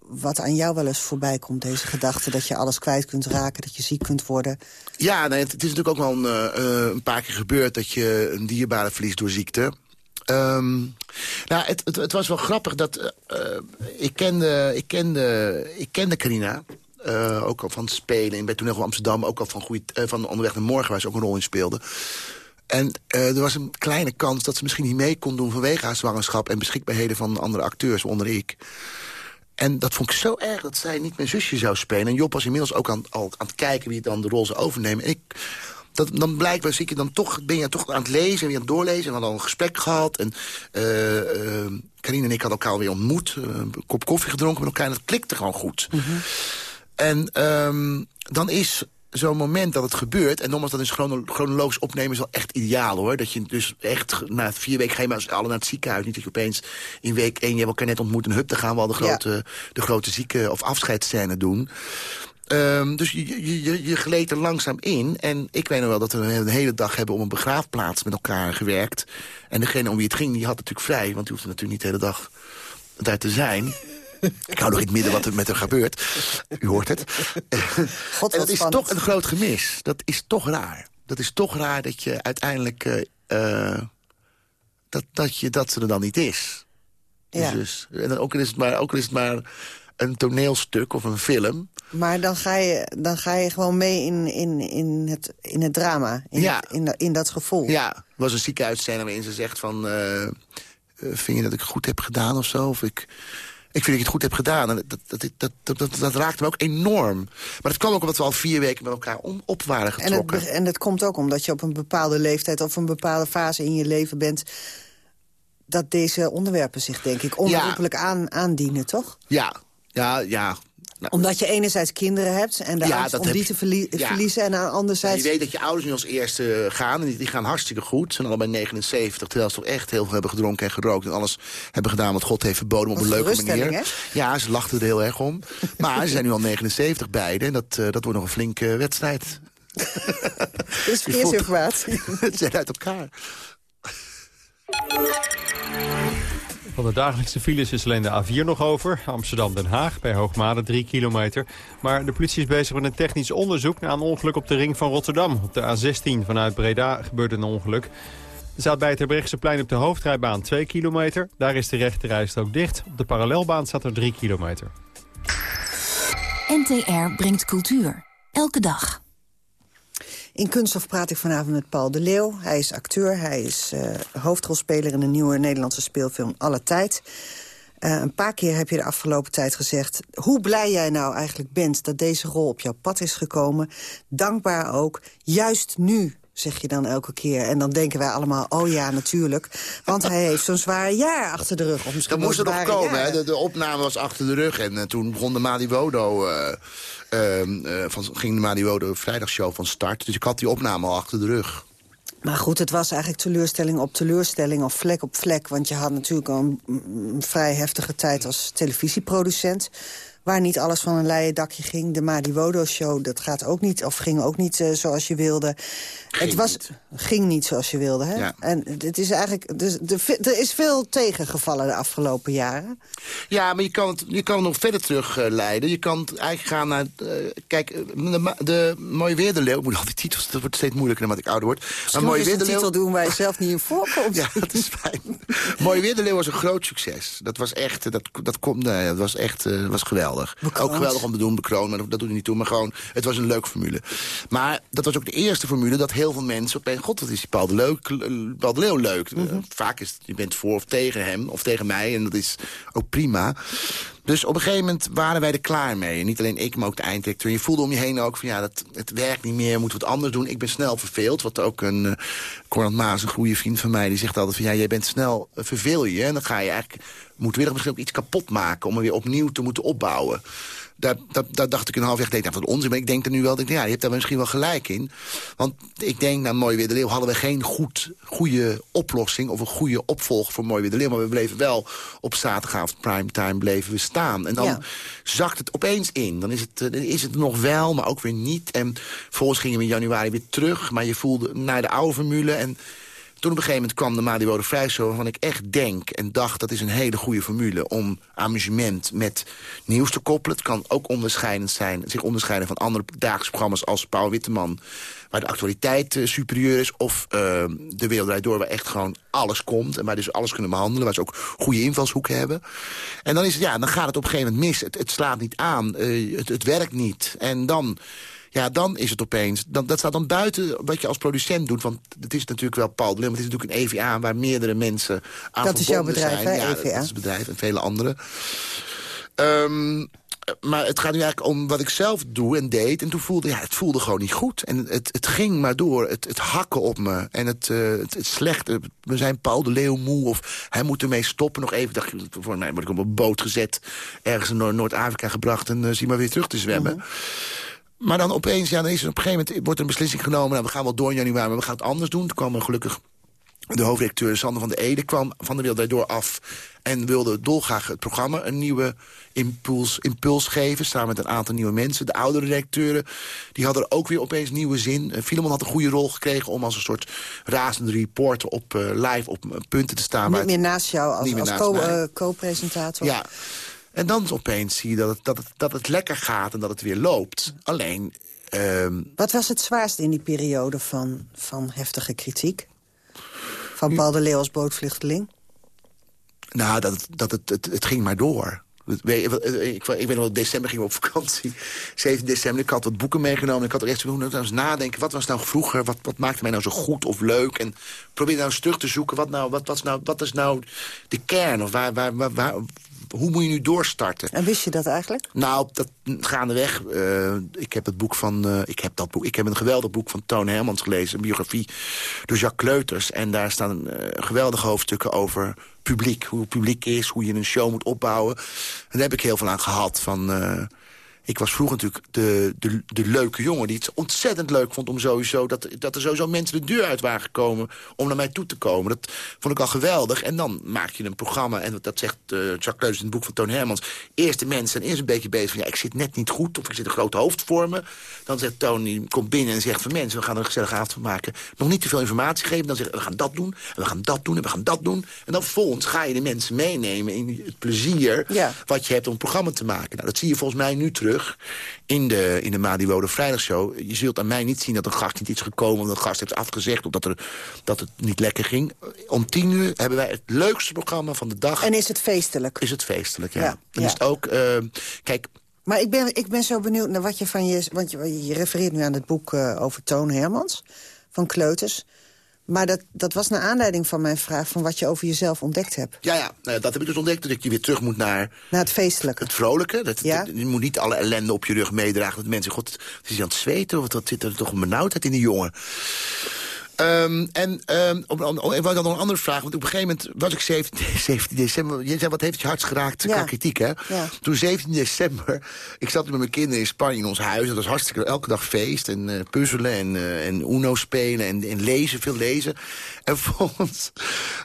wat aan jou wel eens voorbij komt. Deze gedachte dat je alles kwijt kunt raken, dat je ziek kunt worden. Ja, nee, het, is natuurlijk ook wel een, een paar keer gebeurd... dat je een dierbare verliest door ziekte... Um, nou, het, het, was wel grappig dat uh, ik kende, ik kende, ik kende Carina. Ook al van het spelen in bij Toneel van Amsterdam. Ook al van, goeie, van Onderweg naar Morgen, waar ze ook een rol in speelde. En er was een kleine kans dat ze misschien niet mee kon doen... vanwege haar zwangerschap en beschikbaarheden van andere acteurs, onder ik. En dat vond ik zo erg dat zij niet mijn zusje zou spelen. En Job was inmiddels ook aan, al aan het kijken wie dan de rol zou overnemen. En ik dat, dan blijkbaar zie je dan toch, ben je toch aan het lezen en weer aan het doorlezen. En we hadden al een gesprek gehad. En uh, uh, Karine en ik hadden elkaar weer ontmoet. Uh, een kop koffie gedronken met elkaar. En dat klikte gewoon goed. Mm -hmm. En um, dan is zo'n moment dat het gebeurt... en nogmaals, dat is chrono chronologisch opnemen is wel echt ideaal, hoor. Dat je dus echt, na vier weken ga je maar alle naar het ziekenhuis. Niet dat je opeens in week één, je hebt elkaar net ontmoet... en hup, dan gaan we al de grote, ja. de grote zieke- of afscheidsscène doen... Ehm, dus je, je, je, je gleed er langzaam in. En ik weet nog wel dat we een hele dag hebben om een begraafplaats met elkaar gewerkt. En degene om wie het ging, die had natuurlijk vrij. Want die hoefde natuurlijk niet de hele dag daar te zijn. Ik hou nog in het midden wat er met haar gebeurt. U hoort het. God, en dat is spannend. toch een groot gemis. Dat is toch raar. Dat is toch raar dat je uiteindelijk... eh, eh, dat, dat, je, dat ze er dan niet is. Dus, Ja. dus, en dan ook, al is het maar, ook al is het maar een toneelstuk of een film... Maar dan ga je, dan ga je gewoon mee in, in, in, het, in het drama. In, Ja. het- in, dat- in dat gevoel. Ja, er was een ziekenhuisscène waarin ze zegt van... eh, vind je dat ik goed heb gedaan of zo? Of ik, ik vind dat ik het goed heb gedaan. En dat, dat, dat, dat, dat, dat raakte me ook enorm. Maar dat kwam ook omdat we al vier weken met elkaar om, op waren En het, getrokken. en het komt ook omdat je op een bepaalde leeftijd... of een bepaalde fase in je leven bent... dat deze onderwerpen zich, denk ik, onherroepelijk aan, aandienen, toch? Ja, ja, ja. Nou, Omdat je enerzijds kinderen hebt en de Ja, angst dat om die je. te verlie- Ja. verliezen... en ja, anderzijds... je weet dat je ouders nu als eerste gaan. En die, die gaan hartstikke goed. Ze zijn allebei 79, terwijl ze toch echt heel veel hebben gedronken en gerookt. En alles hebben gedaan wat God heeft verboden op een leuke manier. Ja, ze lachten er heel erg om. Maar ze zijn nu al [LAUGHS] 79 beide. En dat, eh, dat wordt nog een flinke wedstrijd. Dit [LAUGHS] [LAUGHS] is verkeersinformatie. Ze zijn uit elkaar. Van de dagelijkse files is alleen de A4 nog over. Amsterdam-Den Haag bij Hoogmade 3 kilometer. Maar de politie is bezig met een technisch onderzoek... naar een ongeluk op de ring van Rotterdam. Op de A16 vanuit Breda gebeurde een ongeluk. Er staat bij het plein op de hoofdrijbaan 2 kilometer. Daar is de rechterrijstrook dicht. Op de parallelbaan staat er 3 kilometer. NTR brengt cultuur. Elke dag. In Kunststof praat ik vanavond met Paul de Leeuw. Hij is acteur, hij is eh, hoofdrolspeler in de nieuwe Nederlandse speelfilm Alle Tijd. Eh, een paar keer heb je de afgelopen tijd gezegd... hoe blij jij nou eigenlijk bent dat deze rol op jouw pad is gekomen. Dankbaar ook. Juist nu, zeg je dan elke keer. En dan denken wij allemaal, oh ja, natuurlijk. Want hij heeft zo'n zwaar jaar achter de rug. Of misschien Dat moest er nog komen. Hè? De, de opname was achter de rug. En eh, toen begon de Madi Wodo... eh, van, ging de Madi Wodo vrijdagshow van start. Dus ik had die opname al achter de rug. Maar goed, het was eigenlijk teleurstelling op teleurstelling of vlek op vlek. Want je had natuurlijk al een, een vrij heftige tijd als televisieproducent. Waar niet alles van een leien dakje ging. De Madi Wodo show, dat gaat ook niet, of ging ook niet eh, zoals je wilde. het was, ging niet zoals je wilde, hè? Ja. En het is eigenlijk, dus de, er is veel tegengevallen de afgelopen jaren. Ja, maar je kan het, je kan het nog verder terug eh. Je kan eigenlijk gaan naar... eh, kijk, de, de Mooie Weer de Leeuw... Ik moet al die titels, dat wordt steeds moeilijker naarmate ik ouder word. Moet je eens een titel doen je zelf niet in voorkomt. [LAUGHS] Ja, dat is fijn. Mooie Weer de Leeuw was een groot succes. Dat was echt, dat, dat, komt, nee, dat was echt was geweldig. Bekroond. Ook geweldig om te doen, bekroond, maar dat, dat doet niet toe. Maar gewoon, het was een leuke formule. Maar dat was ook de eerste formule dat heel veel mensen opeens... God, wat is die Paul de, Leuk, Paul de Leeuw leuk. Eh, vaak is het, je bent voor of tegen hem, of tegen mij. En dat is ook prima. Dus op een gegeven moment waren wij er klaar mee. Niet alleen ik, maar ook de einddirecteur. Je voelde om je heen ook van ja, dat, het werkt niet meer, moeten we wat anders doen. Ik ben snel verveeld. Wat ook een uh, Maas, een goede vriend van mij, die zegt altijd van ja, jij bent snel uh, verveel je. En dan ga je eigenlijk moedwillig misschien ook iets kapot maken om er weer opnieuw te moeten opbouwen. Daar, daar, daar, dacht ik een half jaar geleden, nou, wat onzin. Maar ik denk er nu wel, denk, ja, je hebt daar misschien wel gelijk in. Want ik denk, nou, Mooi Weer de Leeuw hadden we geen goed, goede oplossing... of een goede opvolger voor Mooi Weer de Leeuw. Maar we bleven wel op zaterdagavond primetime bleven we staan. En dan Ja. zakt het opeens in. Dan is het, eh, dan is het nog wel, maar ook weer niet. En vervolgens gingen we in januari weer terug. Maar je voelde naar de oude formule en... Toen op een gegeven moment kwam de Malibu de Vrijshow... waarvan ik echt denk en dacht dat is een hele goede formule... om amusement met nieuws te koppelen. Het kan ook onderscheidend zijn, zich onderscheiden van andere dagelijkse programma's... als Paul Witteman, waar de actualiteit eh, superieur is... of uh, De Wereld Door, waar echt gewoon alles komt... en waar dus alles kunnen behandelen, waar ze ook goede invalshoeken hebben. En dan, is het, ja, dan gaat het op een gegeven moment mis. Het, slaat niet aan, uh, het, het werkt niet. En dan ja, dan is het opeens... Dan, dat staat dan buiten wat je als producent doet. Want het is natuurlijk wel Paul maar het is natuurlijk een EVA... waar meerdere mensen aan Dat is jouw bedrijf, zijn. hè, ja, EVA? dat is het bedrijf en vele andere. Um, maar het gaat nu eigenlijk om wat ik zelf doe en deed. En toen voelde ja, het voelde gewoon niet goed. En het, het ging maar door. Het, het hakken op me. En het, uh, het, het slechte. We zijn Paul de Leeuw moe. Of hij moet ermee stoppen. Nog even. Dacht, voor mij word ik op een boot gezet. Ergens in Noord-Afrika gebracht. En uh, zie maar weer terug te zwemmen. Mm -hmm. Maar dan opeens, ja, dan is er op een gegeven moment wordt er een beslissing genomen. Nou, we gaan wel door in januari, maar we gaan het anders doen. Toen kwam er gelukkig de hoofdredacteur Sander van der Ede kwam van de Wereld door af... en wilde dolgraag het programma een nieuwe impuls, impuls geven... samen met een aantal nieuwe mensen. De oudere redacteuren die hadden ook weer opeens nieuwe zin. Uh, Filemon had een goede rol gekregen om als een soort razende reporter... op uh, live op uh, punten te staan. Niet meer naast jou als, als co co-presentator. ja, en dan opeens zie je dat het, dat, het, dat het lekker gaat en dat het weer loopt. Alleen... ehm, Wat was het zwaarste in die periode van, van heftige kritiek? Van Paul de Leeuw als bootvluchteling? Nou, dat, het- dat het, het, het ging maar door. Ik, weet nog wel, december gingen we op vakantie. 7 december, ik had wat boeken meegenomen. Ik had er echt zo eens nadenken. Wat was nou vroeger? Wat, wat maakte mij nou zo goed of leuk? En probeer nou eens terug te zoeken. Wat, nou, wat, was nou, wat is nou de kern? Of waar, waar, waar, waar- hoe moet je nu doorstarten? En wist je dat eigenlijk? Nou, dat gaandeweg. eh ik heb het boek van. eh, ik heb dat boek. Ik heb een geweldig boek van Toon Hermans gelezen, een biografie door Jacques Kleuters. En daar staan eh, geweldige hoofdstukken over publiek. Hoe het publiek is, hoe je een show moet opbouwen. En daar heb ik heel veel aan gehad. Van, ik was vroeger natuurlijk de, de, de leuke jongen die het ontzettend leuk vond om sowieso... Dat, dat er sowieso mensen de deur uit waren gekomen om naar mij toe te komen. Dat vond ik al geweldig. En dan maak je een programma, en dat zegt eh, Jacques Kleus in het boek van Toon Hermans... eerst de mensen zijn eerst een beetje bezig van... ja, ik zit net niet goed of ik zit een groot hoofd voor me. Dan zegt Toon, die komt binnen en zegt van mensen... we gaan er een gezellige avond van maken. Nog niet te veel informatie geven. Dan zeggen we gaan dat doen, en we gaan dat doen, en we gaan dat doen. En dan vervolgens ga je de mensen meenemen in het plezier... Ja. wat je hebt om een programma te maken. Nou, dat zie je volgens mij nu terug in de, in de Madi Wode Vrijdagshow. Je zult aan mij niet zien dat een gast niet is gekomen... omdat een gast heeft afgezegd of dat, er, dat het niet lekker ging. Om tien uur hebben wij het leukste programma van de dag. En is het feestelijk? Is het feestelijk, ja. Ja, Dan ja. is het ook... eh, kijk, Maar ik ben, ik ben zo benieuwd naar wat je van je... want je, je refereert nu aan het boek eh, over Toon Hermans van Kleuters. Maar dat, dat was naar aanleiding van mijn vraag... van wat je over jezelf ontdekt hebt. ja, ja, nou dat heb ik dus ontdekt. Dat je weer terug moet naar Naar het feestelijke. het vrolijke. Dat, Ja. dat- je moet niet alle ellende op je rug meedragen. Dat mensen, god, het is hij aan het zweten? Of wat zit er toch een benauwdheid in die jongen? Ehm, en ehm, op, op, op- ik wou dan nog een andere vraag. Want op een gegeven moment was ik 17, 17 [LAUGHS] december. Je zei, wat heeft je hart geraakt Ja. qua kritiek, hè? Ja. Toen 17 december, ik zat met mijn kinderen in Spanje in ons huis. Het was hartstikke elke dag feest. En eh, puzzelen en, eh, en Uno spelen en, en lezen, veel lezen. En [LAUGHS] volgens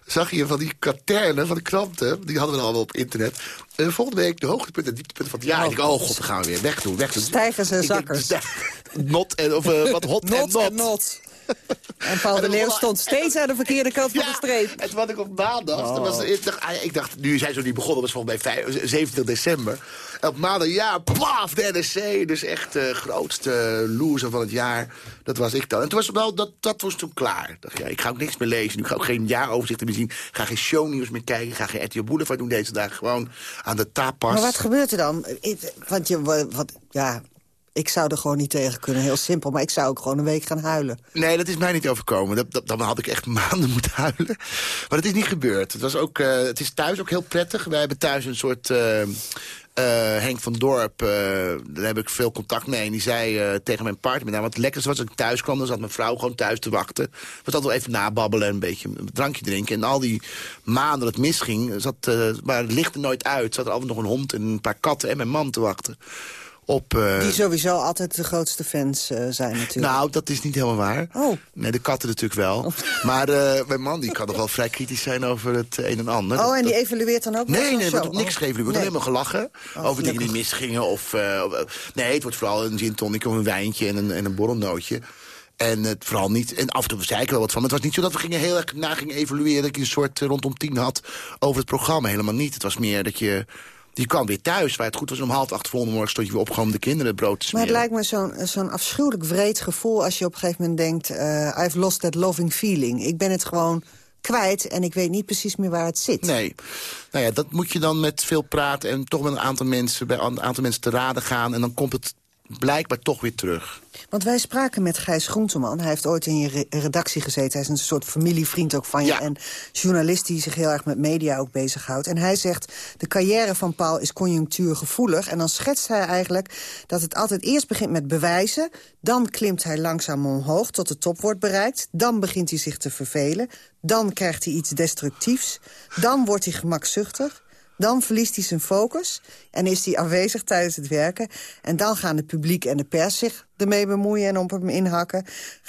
zag je van die katernen van de kranten. Die hadden we allemaal op internet. En volgende week de hoogtepunten en dieptepunten van het jaar. Oh, ik oh god, dan gaan we weer weg doen. Weg doen. Stijgers en denk, zakkers. [LAUGHS] Not en, of wat hot en Not not. [LAUGHS] en Paul de Leeuw stond steeds aan de verkeerde kant van de streep. En toen had ik op maandag, toen was, ik, dacht, ah, ik dacht, nu zijn ze nog niet begonnen, dat was volgens mij vijf- 27 december. En op maandag, ja, plaf, de NSC, dus echt de grootste loser van het jaar. Dat was ik dan. En toen was het wel, dat, dat was toen klaar. Ik dacht, ja, ik ga ook niks meer lezen, nu ga ik ook geen jaaroverzichten meer zien. Ik ga geen shownieuws meer kijken, ik ga geen RTL Boulevard doen deze dagen. Gewoon aan de tapas. Maar wat gebeurt er dan? Ik- Want je, wat, ja, ik zou er gewoon niet tegen kunnen, heel simpel. Maar ik zou ook gewoon een week gaan huilen. Nee, dat is mij niet overkomen. Dat, dat, dan had ik echt [LAUGHS] maanden moeten huilen. Maar het is niet gebeurd. Het, was ook, eh, het is thuis ook heel prettig. Wij hebben thuis een soort... eh, eh, Henk van Dorp, daar heb ik veel contact mee. En die zei tegen mijn partner... name wat het lekkerste was als ik thuis kwam... dan zat mijn vrouw gewoon thuis te wachten. We altijd wel even nababbelen en een beetje een drankje drinken. En al die maanden dat het misging... Zat, maar het lichtte nooit uit. Zat er altijd nog een hond en een paar katten en mijn man te wachten. Op, eh, Die sowieso altijd de grootste fans eh, zijn natuurlijk. nou, dat is niet helemaal waar. Oh. Nee, de katten natuurlijk wel. Maar eh, mijn man die kan nog wel vrij kritisch zijn over het een en ander. oh, en die Dat- evalueert dan ook Nee, nee, show? wordt niks Oh. Er wordt alleen maar gelachen Oh, over dingen die misgingen. Of, nee, het wordt vooral een gin tonic of een wijntje en een, en een borrelnootje. En het vooral niet, en af en toe zei ik er wel wat van. Het was niet zo dat we gingen heel erg na gingen evalueren... dat je een soort rondom tien had over het programma. Helemaal niet. Het was meer dat je... Je kwam weer thuis, waar het goed was. Om half acht volgende morgen stond je weer opgekomen de kinderen het brood te Maar smeren. het lijkt me zo'n zo'n afschuwelijk wreed gevoel... als je op een gegeven moment denkt... eh, I've lost that loving feeling. Ik ben het gewoon kwijt en ik weet niet precies meer waar het zit. Nee. Nou ja, dat moet je dan met veel praten en toch met een aantal mensen, bij een aantal mensen te raden gaan. En dan komt het blijkbaar toch weer terug. Want wij spraken met Gijs Groenteman. Hij heeft ooit in je re- redactie gezeten. Hij is een soort familievriend ook van je. Ja. En journalist die zich heel erg met media ook bezighoudt. En hij zegt, de carrière van Paul is conjunctuurgevoelig. En dan schetst hij eigenlijk dat het altijd eerst begint met bewijzen. Dan klimt hij langzaam omhoog tot de top wordt bereikt. Dan begint hij zich te vervelen. Dan krijgt hij iets destructiefs. Dan wordt hij gemakzuchtig. Dan verliest hij zijn focus en is hij afwezig tijdens het werken. En dan gaan het publiek en de pers zich ermee bemoeien en op hem inhakken.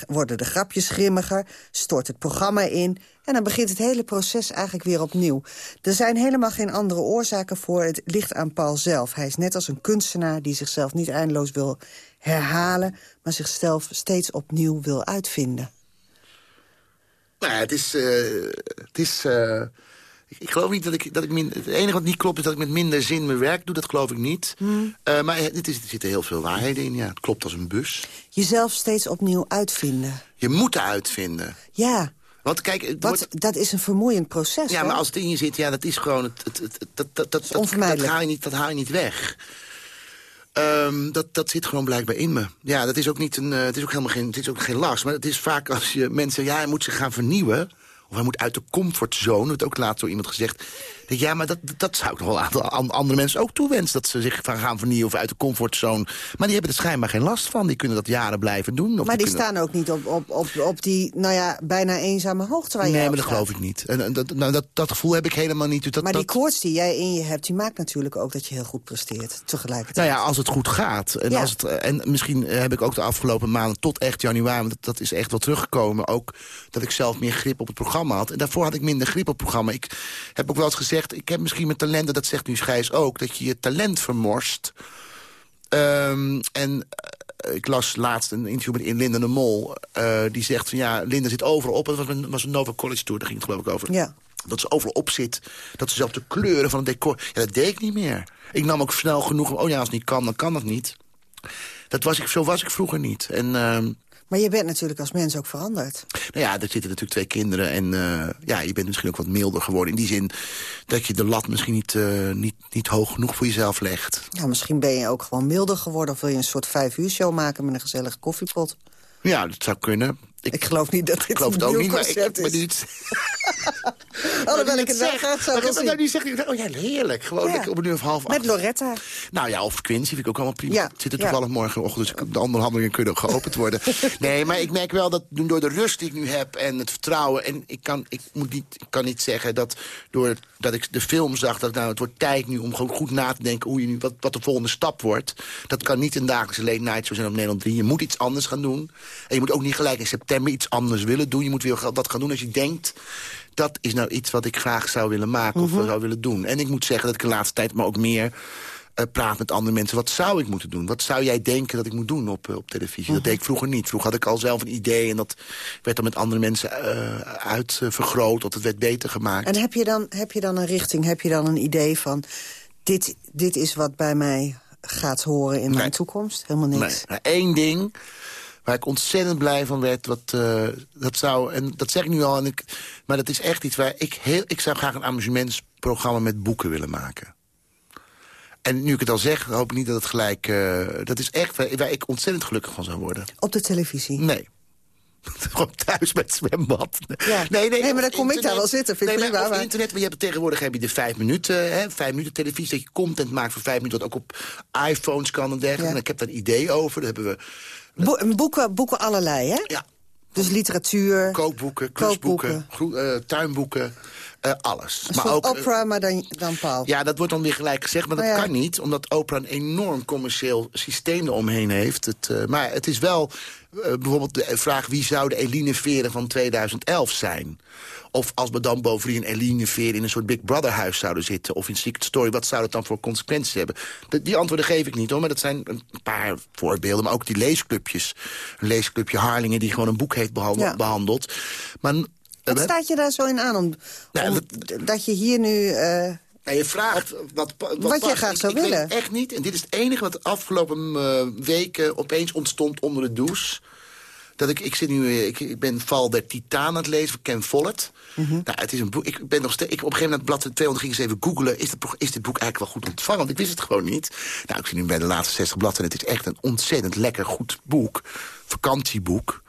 Worden de grapjes grimmiger, stort het programma in... en dan begint het hele proces eigenlijk weer opnieuw. Er zijn helemaal geen andere oorzaken voor. Het ligt aan Paul zelf. Hij is net als een kunstenaar die zichzelf niet eindeloos wil herhalen... maar zichzelf steeds opnieuw wil uitvinden. Nou, ja, het is... eh, het is eh, ik, ik geloof niet dat ik... Dat ik het enige wat niet klopt is dat ik met minder zin mijn werk doe. Dat geloof ik niet. Eh, maar het is, er zitten heel veel waarheden in. Ja, het klopt als een bus. Jezelf steeds opnieuw uitvinden. Je moet het uitvinden. Ja, Want kijk, wat, wordt- dat is een vermoeiend proces. ja, maar als het in je zit, ja, dat is gewoon... Het, het, het, het- dat, dat, dat, dat, onvermijdelijk. dat, haal je niet, dat haal je niet weg. Ehm, dat, dat zit gewoon blijkbaar in me. Ja, dat is ook niet een, eh, het is ook helemaal geen, het is ook geen last. Maar het is vaak als je mensen, ja, hij moet zich gaan vernieuwen. Of hij moet uit de comfortzone. Wordt ook laatst door iemand gezegd. Denk, Ja, maar dat, dat zou ik nog wel een aantal an- andere mensen ook toewensen. Dat ze zich van gaan vernieuwen of uit de comfortzone. Maar die hebben er schijnbaar geen last van. Die kunnen dat jaren blijven doen. Of maar die kunnen- staan ook niet op, op, op, op die, nou ja, bijna eenzame hoogte waar je Nee, op maar dat staat. geloof ik niet. En, en dat, nou, dat, dat gevoel heb ik helemaal niet. Dus Dat, maar die dat, koorts die jij in je hebt, die maakt natuurlijk ook dat je heel goed presteert. Tegelijkertijd. Nou ja, als het goed gaat. En, Ja. als het, en misschien heb ik ook de afgelopen maanden tot echt januari... want dat, dat is echt wel teruggekomen, ook dat ik zelf meer grip op het programma had. En daarvoor had ik minder grip op het programma. Ik heb ook wel eens gezegd, ik heb misschien mijn talenten... dat zegt nu Schijs ook, dat je je talent vermorst. Ehm, en eh, ik las laatst een interview met Linda de Mol. eh, die zegt van ja, Linda zit overal op. Dat was een, was een Nova College Tour, daar ging het geloof ik over. Ja. Dat ze overal op zit. Dat ze zelf de kleuren van het decor... Ja, dat deed ik niet meer. Ik nam ook snel genoeg... Oh ja, als het niet kan, dan kan dat niet. Dat was ik, zo was ik vroeger niet. En ehm, Maar je bent natuurlijk als mens ook veranderd. nou ja, er zitten natuurlijk twee kinderen. En eh, ja, je bent misschien ook wat milder geworden. In die zin dat je de lat misschien niet, eh, niet, niet hoog genoeg voor jezelf legt. Ja, misschien ben je ook gewoon milder geworden... of wil je een soort vijf uur show maken met een gezellige koffiepot. Ja, dat zou kunnen. Ik, geloof niet dat dit Ik geloof een het ook niet, maar ik, concept maar is. niet, [LAUGHS] Alhoewel ik het wel zeg, graag zou willen zien. niet zeggen. Ik oh ja, heerlijk. Gewoon Ja. op een uur of half Met acht. Loretta. Nou ja, of Quincy vind ik ook allemaal prima. Ja, Het zit er ja. toevallig morgenochtend, dus de onderhandelingen kunnen ook geopend worden. [LAUGHS] nee, maar ik merk wel dat door de rust die ik nu heb en het vertrouwen... en ik kan, ik moet niet, ik kan niet zeggen dat doordat ik de film zag... dat nou, het wordt tijd nu om gewoon goed na te denken... Hoe je nu, wat, wat de volgende stap wordt. Dat kan niet een dagelijkse late night zo zijn op Nederland 3. Je moet iets anders gaan doen. En je moet ook niet gelijk in september iets anders willen doen. Je moet weer wat gaan doen als je denkt... dat is nou iets wat ik graag zou willen maken of zou willen doen. En ik moet zeggen dat ik de laatste tijd maar ook meer eh, praat met andere mensen. Wat zou ik moeten doen? Wat zou jij denken dat ik moet doen op, eh, op televisie? Dat deed ik vroeger niet. Vroeger had ik al zelf een idee... en dat werd dan met andere mensen eh uitvergroot... tot het werd beter gemaakt. En heb je, dan, heb je dan een richting, heb je dan een idee van... dit, dit is wat bij mij gaat horen in mijn toekomst? Helemaal niks. Nee, maar één ding waar ik ontzettend blij van werd... Wat, eh, dat zou, en dat zeg ik nu al, en ik, maar dat is echt iets waar ik heel... Ik zou graag een amusementsprogramma met boeken willen maken. En nu ik het al zeg, hoop ik niet dat het gelijk... eh, dat is echt waar, waar ik ontzettend gelukkig van zou worden. Op de televisie? Nee. [LAUGHS] Gewoon thuis met zwembad. Ja. Nee, nee, Nee, maar dan kom ik daar internet- wel zitten, vind ik nee, maar maar- internet, maar je hebt tegenwoordig heb je de vijf minuten, hè, vijf minuten televisie... dat je content maakt voor vijf minuten, wat ook op iPhones kan en dergelijke. Ja. En ik heb daar een idee over, daar hebben we Bo- boeken, boeken allerlei, hè? Ja. Dus literatuur. kookboeken, klusboeken, eh, tuinboeken, eh, alles. Een soort eh, opera, maar dan, dan Paul. ja, dat wordt dan weer gelijk gezegd, maar dat Nou ja. kan niet. Omdat Oprah een enorm commercieel systeem eromheen heeft. Het, eh, maar het is wel bijvoorbeeld de vraag... wie zou de Eline Veren van 2011 zijn? Of als Madame Bovary en Eline Veren in een soort Big Brother huis zouden zitten... of in Secret Story, wat zou dat dan voor consequenties hebben? De- die antwoorden geef ik niet, hoor. Maar dat zijn een paar voorbeelden. Maar ook die leesclubjes. Een leesclubje Harlingen die gewoon een boek heeft. Ja. behandeld. Maar Wat staat je daar zo in aan? Om, Nou, om- dat je hier nu... eh, Nou, je vraagt wat, wat, Wat jij past. graag Ik- zou ik weet willen. het echt niet. En dit is het enige wat de afgelopen eh, weken opeens ontstond onder de douche. Dat ik, ik, zit nu, eh, ik, ik ben Val der Titaan aan het lezen van Ken Follett. Mhm. nou, het is een boek. Ik ben nog steeds. Ik, op een gegeven moment, bladzijde 200, ging eens even googlen. Is, dit boek- is dit boek eigenlijk wel goed ontvangen? Want ik wist het gewoon niet. Nou, ik zie nu bij de laatste 60 bladzijden. Het is echt een ontzettend lekker goed boek. Vakantieboek.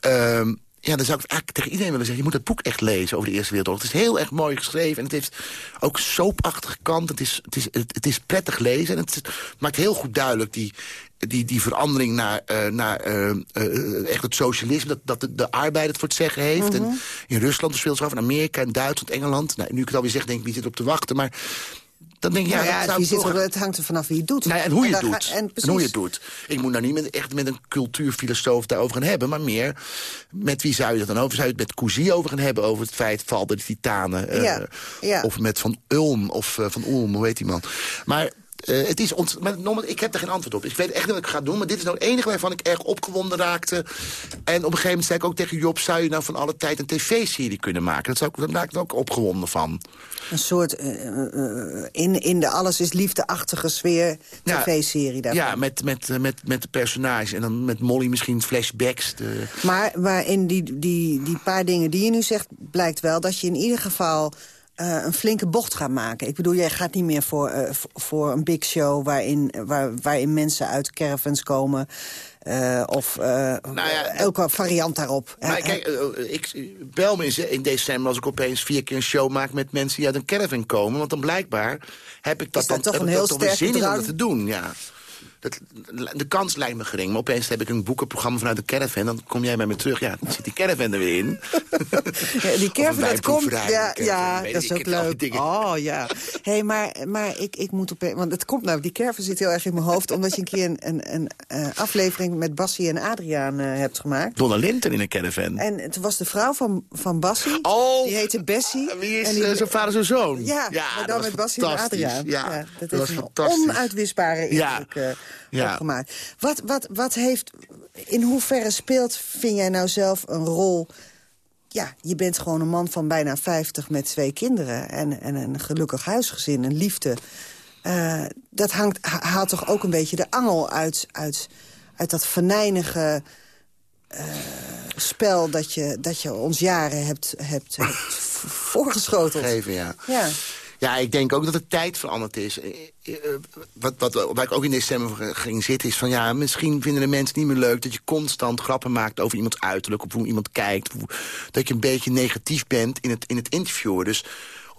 Ehm, ja, dan zou ik eigenlijk tegen iedereen willen zeggen... je moet het boek echt lezen over de Eerste Wereldoorlog. Het is heel erg mooi geschreven en het heeft ook soapachtige kant. Het is, het is, het, het is prettig lezen en het maakt heel goed duidelijk... die, die, die verandering naar, eh, naar eh, eh, echt het socialisme... dat, dat de, de arbeid het voor het zeggen heeft. En in Rusland speelt zich af, in Amerika, in Duitsland, Engeland. Nou, nu ik het alweer zeg, denk ik, wie zit op te wachten. Maar Dan denk je, ja, Nou ja, dat zou je toch- er, het hangt er vanaf wie je doet. Nou ja, en hoe je het doet. en hoe je het doet. Ik moet nou niet met, echt met een cultuurfilosoof daarover gaan hebben... maar meer met wie zou je het dan over? Zou je het met Cousy over gaan hebben... over het feit val de titanen? eh, Ja, ja. Of met Van Ulm, of eh, Van Ulm, hoe heet die man? Maar... eh, het is ont maar ik heb er geen antwoord op. Ik weet echt niet wat ik ga doen. Maar dit is nou het enige waarvan ik erg opgewonden raakte. En op een gegeven moment zei ik ook tegen Job... zou je nou van alle tijd een tv-serie kunnen maken? Dat zou ik, daar raak ik ook opgewonden van. Een soort eh, eh, in, in de alles is liefdeachtige sfeer tv-serie daarvan. Ja, met, met, met, met de personage. En dan met Molly misschien flashbacks. De... Maar, maar in die, die, die paar dingen die je nu zegt... blijkt wel dat je in ieder geval eh, een flinke bocht gaat maken. Ik bedoel, jij gaat niet meer voor, eh, voor een big show... Waarin, waar, waarin mensen uit caravans komen... eh, of eh, elke variant daarop. Nou Maar kijk, ik bel me eens in december als ik opeens vier keer een show maak met mensen die uit een caravan komen. Want dan blijkbaar heb ik dat, Is dat dan, toch heb een heel dan toch weer sterke zin in om dat te doen. Ja. Dat, de kans lijkt me gering. Maar opeens heb ik een boekenprogramma vanuit de caravan. Dan kom jij bij me terug. Ja, dan zit die caravan er weer in. [LAUGHS] Ja, die caravan, dat komt. Ja, caravan, ja dat is ook het, leuk. Oh ja. hey, maar, maar ik, ik moet op. Want het komt nou, die caravan zit heel erg in mijn hoofd. omdat je een keer een, een, een eh, aflevering met Bassie en Adriaan eh, hebt gemaakt. Donna Linton in een caravan. En toen was de vrouw van, van Bassie. Oh, die heette Bessie. Wie is en die- eh, zijn vader, zijn zoon? Ja, maar dat dan met Bassie en. Adriaan. Ja, dat, was een fantastisch. onuitwisbare Ja. indruk Ja. opgemaakt. Wat, wat, wat heeft, in hoeverre speelt, vind jij nou zelf een rol... Ja, je bent gewoon een man van bijna 50 met twee kinderen... en, en een gelukkig huisgezin, een liefde. Eh, dat hangt, ha- haalt toch ook een beetje de angel uit, uit, uit dat venijnige eh, spel... Dat je, dat je ons jaren hebt, hebt, hebt [LAUGHS] voorgeschoteld. Geven, ja. Ja. Ja, ik denk ook dat de tijd veranderd is. Eh, eh, Wat, wat, waar ik ook in december ging zitten is van... ja, misschien vinden de mensen niet meer leuk... dat je constant grappen maakt over iemands uiterlijk... of hoe iemand kijkt. dat je een beetje negatief bent in het, in het interviewen. Dus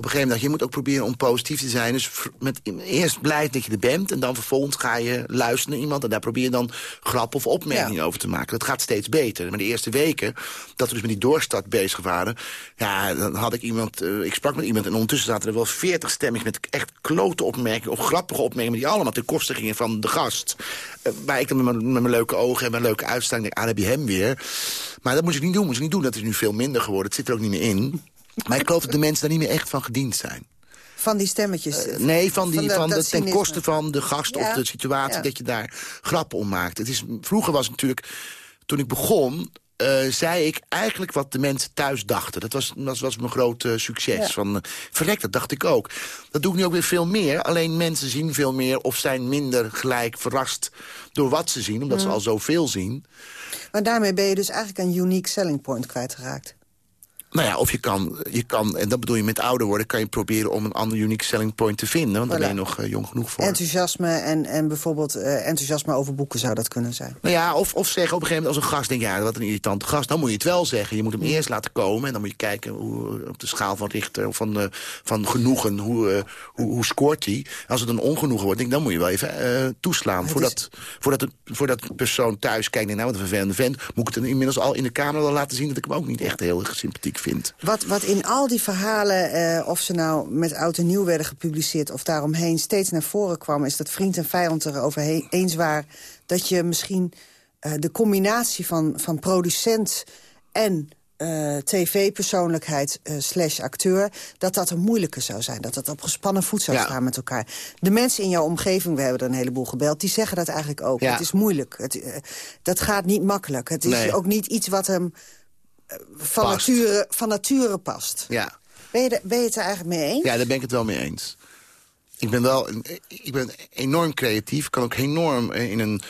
een gegeven moment, je moet ook proberen om positief te zijn. Dus met, eerst blij dat je er bent... en dan vervolgens ga je luisteren naar iemand... en daar probeer je dan grappen of opmerkingen over te maken. Dat gaat steeds beter. Maar de eerste weken, dat we dus met die doorstart bezig waren... ja, dan had ik iemand... eh, ik sprak met iemand en ondertussen zaten er wel veertig stemmings... met echt klote opmerkingen of grappige opmerkingen... die allemaal ten koste gingen van de gast. Eh, waar ik dan met mijn, leuke ogen en mijn leuke uitstraling denk... ah, heb je hem weer. Maar dat moet je niet doen, moet je niet doen. Dat is nu veel minder geworden. Het zit er ook niet meer in. Maar ik geloof dat de mensen daar niet meer echt van gediend zijn. Van die stemmetjes. Eh, nee, van, die, de- van, de, ten koste van de gast Ja, of de situatie... ja. dat je daar grappen om maakt. Het is, vroeger was natuurlijk... Toen ik begon, eh, zei ik eigenlijk wat de mensen thuis dachten. Dat was, dat was mijn grote succes. Ja. Van, eh, verrek, dat dacht ik ook. Dat doe ik nu ook weer veel meer. Alleen mensen zien veel meer of zijn minder gelijk verrast... door wat ze zien, omdat ze Mm. al zoveel zien. Maar daarmee ben je dus eigenlijk een unique selling point kwijtgeraakt. Nou ja, of je kan, je kan, en dat bedoel je met ouder worden... kan je proberen om een ander unique selling point te vinden. Want daar ben je nog eh, jong genoeg voor. Enthousiasme en, en bijvoorbeeld eh, enthousiasme over boeken zou dat kunnen zijn. Nou ja, of, of zeggen op een gegeven moment als een gast... denk ja, wat een irritante gast. Dan moet je het wel zeggen. Je moet hem eerst laten komen. En dan moet je kijken hoe, op de schaal van Richter... of van, eh, van genoegen, hoe, eh, hoe, hoe scoort hij. Als het een ongenoegen wordt, denk ik, dan moet je wel even eh, toeslaan. Voordat, voordat, het, voordat de persoon thuis kijkt... denk, nou, wat een vervelende vent. Moet ik het inmiddels al in de camera laten zien... dat ik hem ook niet echt heel erg sympathiek vind. Wat, wat in al die verhalen, eh, of ze nou met oud en nieuw werden gepubliceerd... of daaromheen steeds naar voren kwam... is dat vriend en vijand erover eens waren... dat je misschien eh, de combinatie van, van producent en eh, tv-persoonlijkheid eh, slash acteur... dat dat een moeilijke zou zijn. Dat dat op gespannen voet zou Ja. staan met elkaar. De mensen in jouw omgeving, we hebben er een heleboel gebeld... die zeggen dat eigenlijk ook. Ja. Het is moeilijk. Het, dat gaat niet makkelijk. Het is Nee. ook niet iets wat hem van, Past. nature, van nature past. Ja. Ben je, de- ben je het er eigenlijk mee eens? Ja, daar ben ik het wel mee eens. Ik ben wel ik ben enorm creatief. kan ook enorm in een,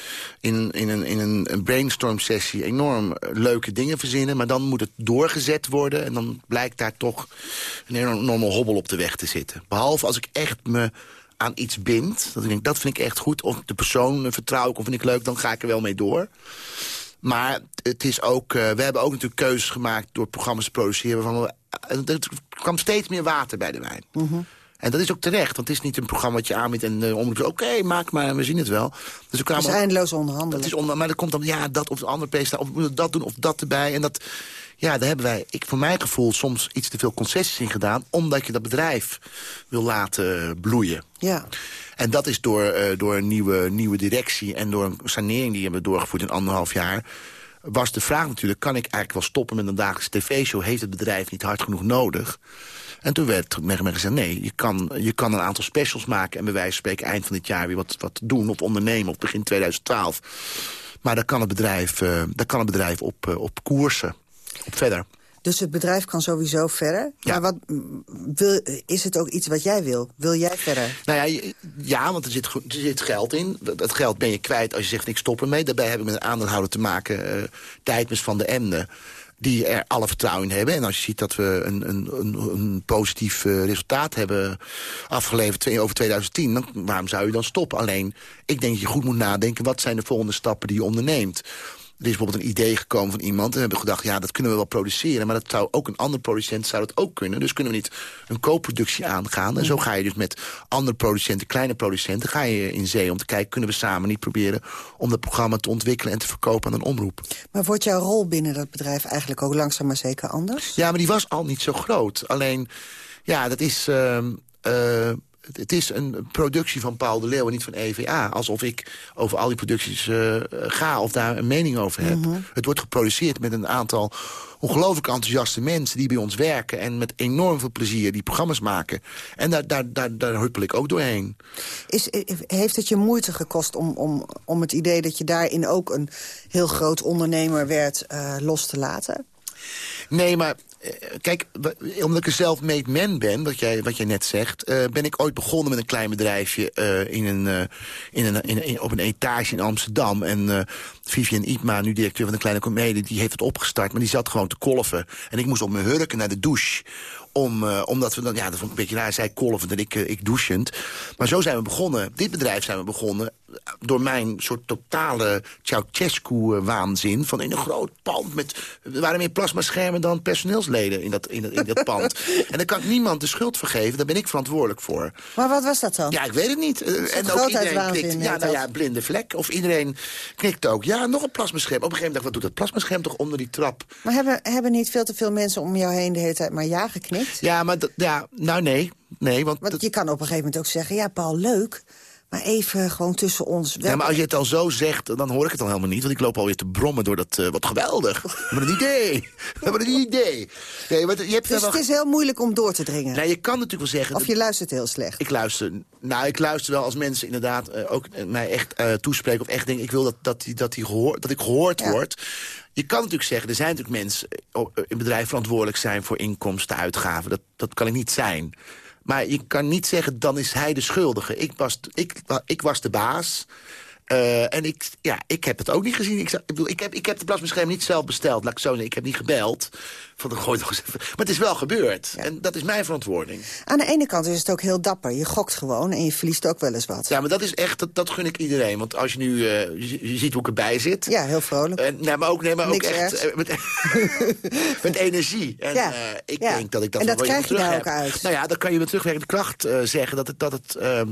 in in een, in een, brainstorm sessie enorm leuke dingen verzinnen. Maar dan moet het doorgezet worden. En dan blijkt daar toch een enorme hobbel op de weg te zitten. Behalve als ik echt me aan iets bind. Dat ik denk, dat vind ik echt goed. Of de persoon vertrouw ik of vind ik leuk, dan ga ik er wel mee door. Maar het is ook, eh, we hebben ook natuurlijk keuzes gemaakt door programma's te produceren. Waarvan we, er kwam steeds meer water bij de wijn. En dat is ook terecht, want het is niet een programma wat je aanbiedt... en uh, omroep oké, maak maar, we zien het wel. Dus we kwamen het is eindeloos onderhandelen. Het is onder, maar er komt dan, ja, dat of de andere pesta, of we dat doen of dat erbij. En dat, ja, daar hebben wij, ik, voor mijn gevoel, soms iets te veel concessies in gedaan... omdat je dat bedrijf wil laten bloeien. Ja. En dat is door, uh, door een nieuwe, nieuwe directie en door een sanering die hebben doorgevoerd in anderhalf jaar was de vraag natuurlijk, kan ik eigenlijk wel stoppen met een dagelijkse tv-show? Heeft het bedrijf niet hard genoeg nodig? En toen werd me gezegd, nee, je kan, je kan een aantal specials maken... en bij wijze van spreken eind van dit jaar weer wat, wat doen of ondernemen... of begin 2012. Maar daar kan het bedrijf, uh, kan het bedrijf op, uh, op koersen, op verder. Dus het bedrijf kan sowieso verder. Ja. Maar wat, wil, is het ook iets wat jij wil? Wil jij verder? Nou ja, ja want er zit, er zit geld in. Dat geld ben je kwijt als je zegt, ik stop ermee. Daarbij heb ik met een aandeelhouder te maken, uh, Tijdens van de Emden die er alle vertrouwen in hebben. En als je ziet dat we een, een, een, een positief uh, resultaat hebben afgeleverd over 2010... dan waarom zou je dan stoppen? Alleen, ik denk dat je goed moet nadenken... wat zijn de volgende stappen die je onderneemt? Er is bijvoorbeeld een idee gekomen van iemand. En we hebben gedacht, ja, dat kunnen we wel produceren. Maar dat zou ook een andere producent zou dat ook kunnen. Dus kunnen we niet een co-productie aangaan. En zo ga je dus met andere producenten, kleine producenten... ga je in zee om te kijken, kunnen we samen niet proberen... om dat programma te ontwikkelen en te verkopen aan een omroep. Maar wordt jouw rol binnen dat bedrijf eigenlijk ook langzaam maar zeker anders? Ja, maar die was al niet zo groot. Alleen, ja, dat is... Uh, uh, het is een productie van Paul de Leeuw en niet van EVA. Alsof ik over al die producties uh, ga of daar een mening over heb. Mm -hmm. Het wordt geproduceerd met een aantal ongelooflijk enthousiaste mensen... die bij ons werken en met enorm veel plezier die programma's maken. En daar, daar, daar, daar huppel ik ook doorheen. Is, heeft het je moeite gekost om, om, om het idee dat je daarin ook een heel groot ondernemer werd uh, los te laten? Nee, maar kijk, omdat ik een self-made man ben, wat jij, wat jij net zegt... Uh, ben ik ooit begonnen met een klein bedrijfje uh, in een, in een, in, op een etage in Amsterdam. En Vivian Ipma, nu directeur van de Kleine Comedie, die heeft het opgestart. Maar die zat gewoon te kolven. En ik moest op mijn hurken naar de douche om, omdat we dan, ja, dat vond ik een beetje raar. Zij kolvend en ik, ik douchend. Maar zo zijn we begonnen. Dit bedrijf zijn we begonnen door mijn soort totale Ceausescu-waanzin... van in een groot pand met... Er waren meer plasmaschermen dan personeelsleden in dat, in dat, in dat pand. [LAUGHS] en daar kan ik niemand de schuld vergeven. Daar ben ik verantwoordelijk voor. Maar wat was dat dan? Ja, ik weet het niet. En ook iedereen knikt. Ja, nou ja, blinde vlek. Of iedereen knikt ook. Ja, nog een plasmascherm. Op een gegeven moment dacht wat doet dat plasmascherm toch onder die trap? Maar hebben, hebben niet veel te veel mensen om jou heen de hele tijd maar ja geknikt? Ja, maar ja, nou nee. nee want, want je kan op een gegeven moment ook zeggen... ja, Paul, leuk, maar even gewoon tussen ons. Ja, maar als je het al zo zegt, dan hoor ik het dan helemaal niet. Want ik loop alweer te brommen door dat... Uh, wat geweldig. We hebben een idee. We hebben een idee. Nee, maar je hebt dus het is heel moeilijk om door te dringen. Nee, je kan natuurlijk wel zeggen... Of je luistert heel slecht. Ik luister... Nou, ik luister wel als mensen inderdaad uh, ook mij echt toespreken... of echt denken, ik wil dat, dat, die, dat, die gehoor, dat ik gehoord ja. word... Je kan natuurlijk zeggen, er zijn natuurlijk mensen in bedrijf verantwoordelijk zijn... voor inkomsten, uitgaven. Dat, dat kan ik niet zijn. Maar je kan niet zeggen, dan is hij de schuldige. Ik was, ik, ik was de baas. Uh, en ik, ja, ik heb het ook niet gezien. Ik, ik, bedoel, ik, heb, ik heb de plasbescherming niet zelf besteld. Laat ik zo zeggen. Ik heb niet gebeld. Van de gooi nog eens even. Maar het is wel gebeurd. Ja. En dat is mijn verantwoording. Aan de ene kant is het ook heel dapper. Je gokt gewoon en je verliest ook wel eens wat. Ja, maar dat is echt, dat, dat gun ik iedereen. Want als je nu, uh, je, je, ziet hoe ik erbij zit. Ja, heel vrolijk. Uh, nee, maar ook, nee, maar ook echt uh, met, [LAUGHS] met, energie. En ja. ik ja. denk dat ik dat En dat krijg je daar heb. ook uit. Nou ja, dan kan je met terugwerkende kracht zeggen dat het... Dat het ehm,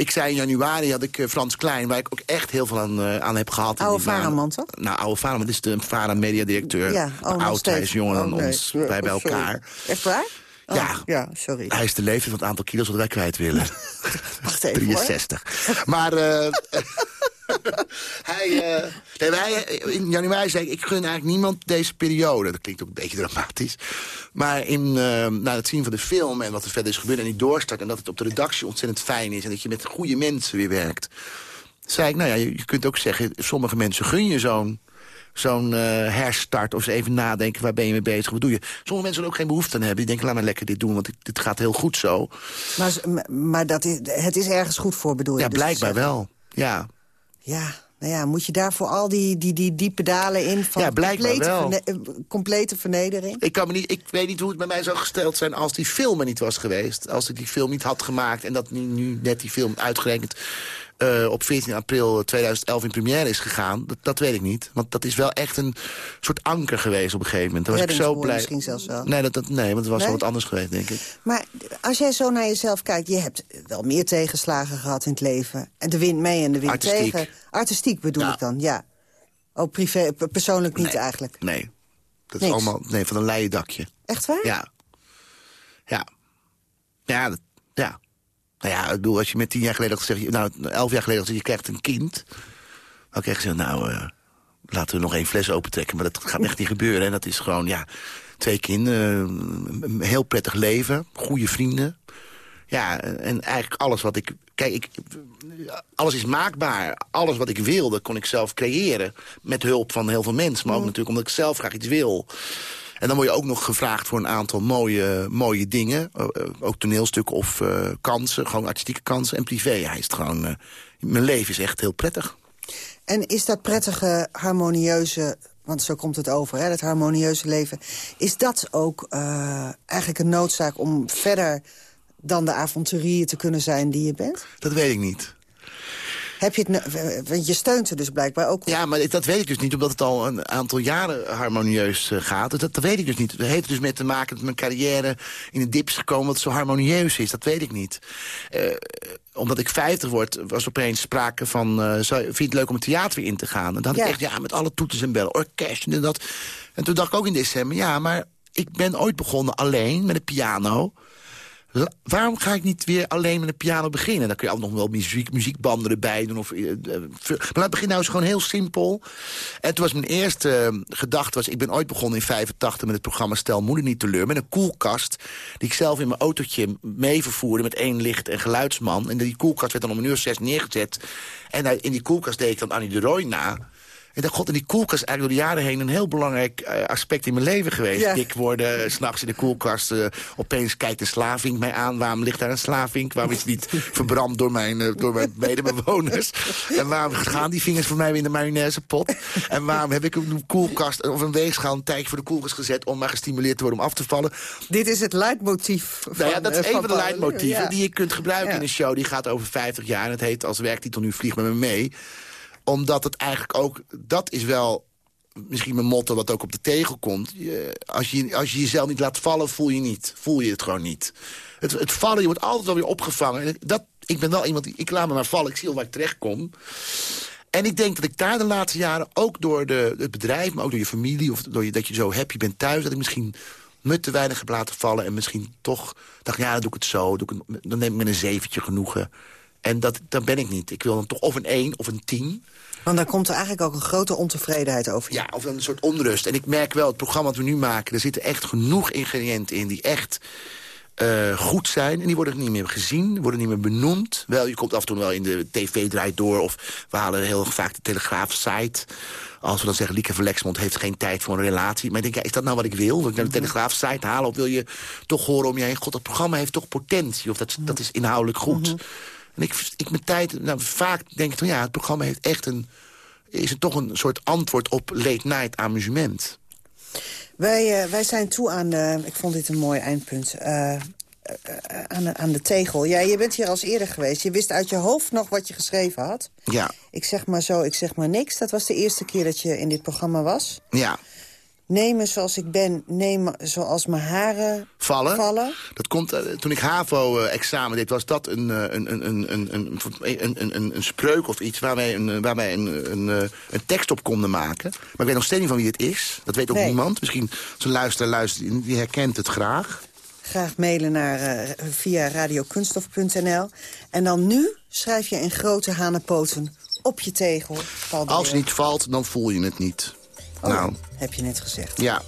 ik zei in januari had ik uh, Frans Klein, waar ik ook echt heel veel aan, uh, aan heb gehad. Oude Varaman, toch? Nou, oude Varaman, is de Vara mediadirecteur. Ja, oh, oud, hij is jonger dan oh, nee. ons, wij bij Oh, elkaar. Echt waar? Oh, Ja. ja, sorry. Hij is de leeftijd van het aantal kilo's dat wij kwijt willen. [LAUGHS] Wacht even, hoor. [LAUGHS] 63. Maar uh, [LAUGHS] [LAUGHS] hij, uh, nee, wij, in januari zei ik, ik gun eigenlijk niemand deze periode. Dat klinkt ook een beetje dramatisch. Maar in uh, na het zien van de film en wat er verder is gebeurd... en die doorstart en dat het op de redactie ontzettend fijn is... en dat je met goede mensen weer werkt... zei ik, nou ja, je, je kunt ook zeggen... sommige mensen gun je zo'n zo'n uh, herstart of ze even nadenken... waar ben je mee bezig, wat doe je? Sommige mensen ook geen behoefte aan hebben. Die denken, laat maar lekker dit doen, want dit, dit gaat heel goed zo. Maar, maar dat is, het is ergens goed voor, bedoel je? Ja, dus blijkbaar wel. Ja. Ja, nou ja, moet je daarvoor al die, die, die diepe dalen in... van Ja, complete, verne- complete vernedering? Ik, kan me niet, ik weet niet hoe het bij mij zou gesteld zijn als die film er niet was geweest. Als ik die film niet had gemaakt en dat nu, nu net die film uitgerekend eh, op 14 april 2011 in première is gegaan... Dat, dat, weet ik niet. Want dat is wel echt een soort anker geweest op een gegeven moment. Daar was ik zo blij. misschien zelfs wel. Nee, dat, dat, nee want het was wel wat anders geweest, denk ik. Maar als jij zo naar jezelf kijkt... je hebt wel meer tegenslagen gehad in het leven. En de wind mee en de wind Artistiek. tegen. Artistiek bedoel Ja. ik dan, ja. Oh, privé, persoonlijk niet Nee. eigenlijk. Nee. Dat is allemaal nee, van een leien dakje. Echt waar? Ja. Ja. Ja, dat, ja. Nou ja, ik bedoel, als je met tien jaar geleden had gezegd... nou, elf jaar geleden had gezegd, je krijgt een kind... dan kreeg je gezegd, nou, eh, laten we nog één fles opentrekken. Maar dat gaat echt niet gebeuren. En dat is gewoon, ja, twee kinderen, een heel prettig leven, goede vrienden. Ja, en eigenlijk alles wat ik... Kijk, ik, alles is maakbaar. Alles wat ik wilde, kon ik zelf creëren. Met hulp van heel veel mensen. Maar ook natuurlijk omdat ik zelf graag iets wil. En dan word je ook nog gevraagd voor een aantal mooie, mooie dingen. Eh, eh, ook toneelstukken of eh, kansen. Gewoon artistieke kansen. En privé, hij is gewoon... mijn leven is echt heel prettig. En is dat prettige, harmonieuze... want zo komt het over, hè, dat harmonieuze leven... is dat ook eigenlijk een noodzaak om verder dan de avonturier te kunnen zijn die je bent? Dat weet ik niet. Heb je het, ne- want je steunt er dus blijkbaar ook. Ja, maar dat weet ik dus niet, omdat het al een aantal jaren harmonieus eh, gaat. Dat, dat weet ik dus niet. Dat heeft dus met te maken dat mijn carrière in de dip is gekomen... wat zo harmonieus is, dat weet ik niet. Eh, omdat ik 50 word, was opeens sprake van... eh, zou- vind je het leuk om het theater weer in te gaan? En dan Ja. ik echt, ja, met alle toeters en bellen, orkest en dat. En toen dacht ik ook in december, ja, maar ik ben ooit begonnen alleen met een piano... Waarom ga ik niet weer alleen met een piano beginnen? Dan kun je ook nog wel muziek, muziekbanden erbij doen. Of, veel- maar laat beginnen nou eens gewoon heel simpel. En toen was mijn eerste eh, gedachte... Was, ik ben ooit begonnen in 85 met het programma Stel Moeder niet teleur... met een koelkast die ik zelf in mijn autootje mee vervoerde... met één licht en geluidsman. En die koelkast werd dan om een uur zes neergezet. En in die koelkast deed ik dan Annie de Roy na... En dacht, god, en die koelkast is eigenlijk door de jaren heen... een heel belangrijk eh, aspect in mijn leven geweest. Ja. Dik worden, eh, s'nachts in de koelkast. eh, opeens kijkt een slavink mij aan. Waarom ligt daar een slavink? Waarom is het niet [LAUGHS] verbrand door mijn, door mijn medebewoners? En waarom gaan die vingers voor mij weer in de mayonaisepot? En waarom heb ik een koelkast of een weegschaal... een tijdje voor de koelkast gezet... om maar gestimuleerd te worden om af te vallen? Dit is het leidmotief van Nou ja, dat is een van de leidmotieven Ja. die je kunt gebruiken Ja. in een show. Die gaat over 50 jaar en het heet als werktitel nu Vlieg met me mee. Omdat het eigenlijk ook, dat is wel misschien mijn motto wat ook op de tegel komt. Je- als, je, als je jezelf niet laat vallen, voel je niet. Voel je het gewoon niet. Het, het vallen, je wordt altijd wel weer opgevangen. En dat, ik ben wel iemand, die, ik laat me maar vallen. Ik zie wel waar ik terecht kom. En ik denk dat ik daar de laatste jaren, ook door de, het bedrijf... maar ook door je familie, of door je, dat je zo happy bent thuis... dat ik misschien me te weinig heb laten vallen... en misschien toch dacht, ja, dan doe ik het zo. Doe ik dan neem ik met een zeventje genoegen. En dat, dat ben ik niet. Ik wil dan toch of een één of een tien... Want dan komt er eigenlijk ook een grote ontevredenheid over je. Ja, of een soort onrust. En ik merk wel, het programma dat we nu maken... er zitten echt genoeg ingrediënten in die echt eh, goed zijn. En die worden niet meer gezien, worden niet meer benoemd. Wel, je komt af en toe wel in de tv draait door... of we halen heel vaak de Telegraaf-site... Als we dan zeggen, Lieke van Lexmond heeft geen tijd voor een relatie. Maar ik denk, ja, is dat nou wat ik wil? Wil ik naar de Telegraaf-site halen? Of wil je toch horen om je heen... God, dat programma heeft toch potentie? Of dat, dat is inhoudelijk goed? En ik, ik met tijd, nou, vaak denk ik van ja, het programma heeft echt een... is het toch een soort antwoord op late night amusement. Wij, eh, wij zijn toe aan de... Ik vond dit een mooi eindpunt. eh, eh, eh, aan, de, aan de tegel. Ja, je bent hier als eerder geweest. Je wist uit je hoofd nog wat je geschreven had. Ja, Ik zeg maar zo, ik zeg maar niks. Dat was de eerste keer dat je in dit programma was. ja. Neem me zoals ik ben, neem me zoals mijn haren Vallen. vallen. Dat komt, eh, toen ik HAVO-examen deed, was dat een, eh, een, een, een, een, een, een, een, een, spreuk of iets... waar wij, een, eh, waar wij een, een, een tekst op konden maken. Maar ik weet nog steeds niet van wie het is. Dat weet ook Nee. niemand. Misschien een luisteraar luistert, die herkent het graag. Graag mailen naar via radiokunstof.nl. En dan nu schrijf je in grote hanenpoten op je tegel. Als het niet valt, dan voel je het niet. Oh, Nou, heb je net gezegd. ja.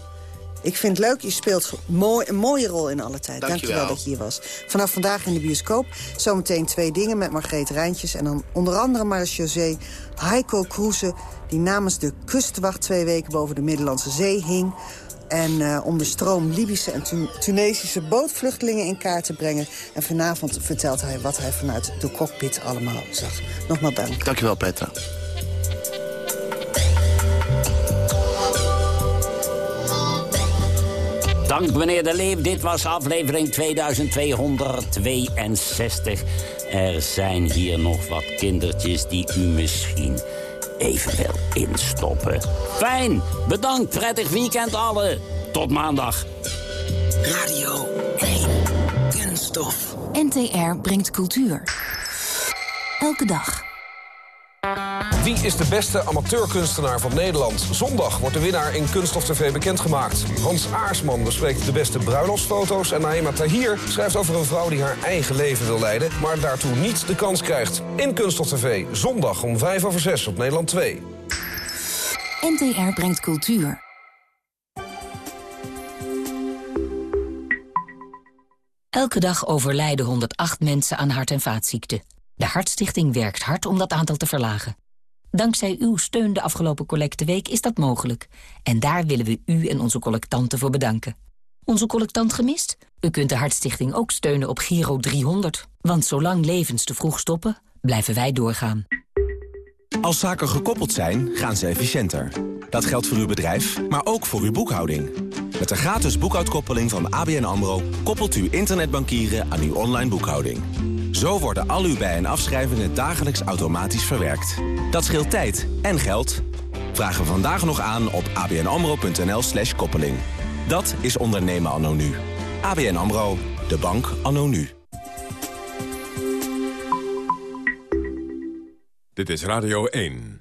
Ik vind het leuk, je speelt mooi, een mooie rol in alle tijd. Dankjewel. Dankjewel dat je hier was. Vanaf vandaag in de bioscoop. Zometeen twee dingen met Margreet Rijntjes. En dan onder andere Marechaussee Heiko Kroese... die namens de kustwacht twee weken boven de Middellandse Zee hing... En eh, om de stroom Libische en Tu- Tunesische bootvluchtelingen in kaart te brengen. En vanavond vertelt hij wat hij vanuit de cockpit allemaal zag. Nogmaals dank. Dankjewel, Petra. Dank meneer De Leeuw. Dit was aflevering 2262. Er zijn hier nog wat kindertjes die u misschien even wil instoppen. Fijn, bedankt, prettig weekend alle. Tot maandag. Radio 1. Kunststof. NTR brengt cultuur. Elke dag. Wie is de beste amateurkunstenaar van Nederland? Zondag wordt de winnaar in Kunststof TV bekendgemaakt. Hans Aarsman bespreekt de beste bruiloftsfoto's... en Naima Tahir schrijft over een vrouw die haar eigen leven wil leiden... maar daartoe niet de kans krijgt. In Kunststof TV, zondag om 5 over 6 op Nederland 2. NTR brengt cultuur. Elke dag overlijden 108 mensen aan hart- en vaatziekten. De Hartstichting werkt hard om dat aantal te verlagen. Dankzij uw steun de afgelopen collecteweek is dat mogelijk. En daar willen we u en onze collectanten voor bedanken. Onze collectant gemist? U kunt de Hartstichting ook steunen op Giro 300. Want zolang levens te vroeg stoppen, blijven wij doorgaan. Als zaken gekoppeld zijn, gaan ze efficiënter. Dat geldt voor uw bedrijf, maar ook voor uw boekhouding. Met de gratis boekhoudkoppeling van ABN AMRO... koppelt u internetbankieren aan uw online boekhouding. Zo worden al uw bij- en afschrijvingen dagelijks automatisch verwerkt. Dat scheelt tijd en geld. Vragen vandaag nog aan op abnamro.nl slash koppeling. Dat is ondernemen anno nu. ABN AMRO, de bank anno nu. Dit is Radio 1.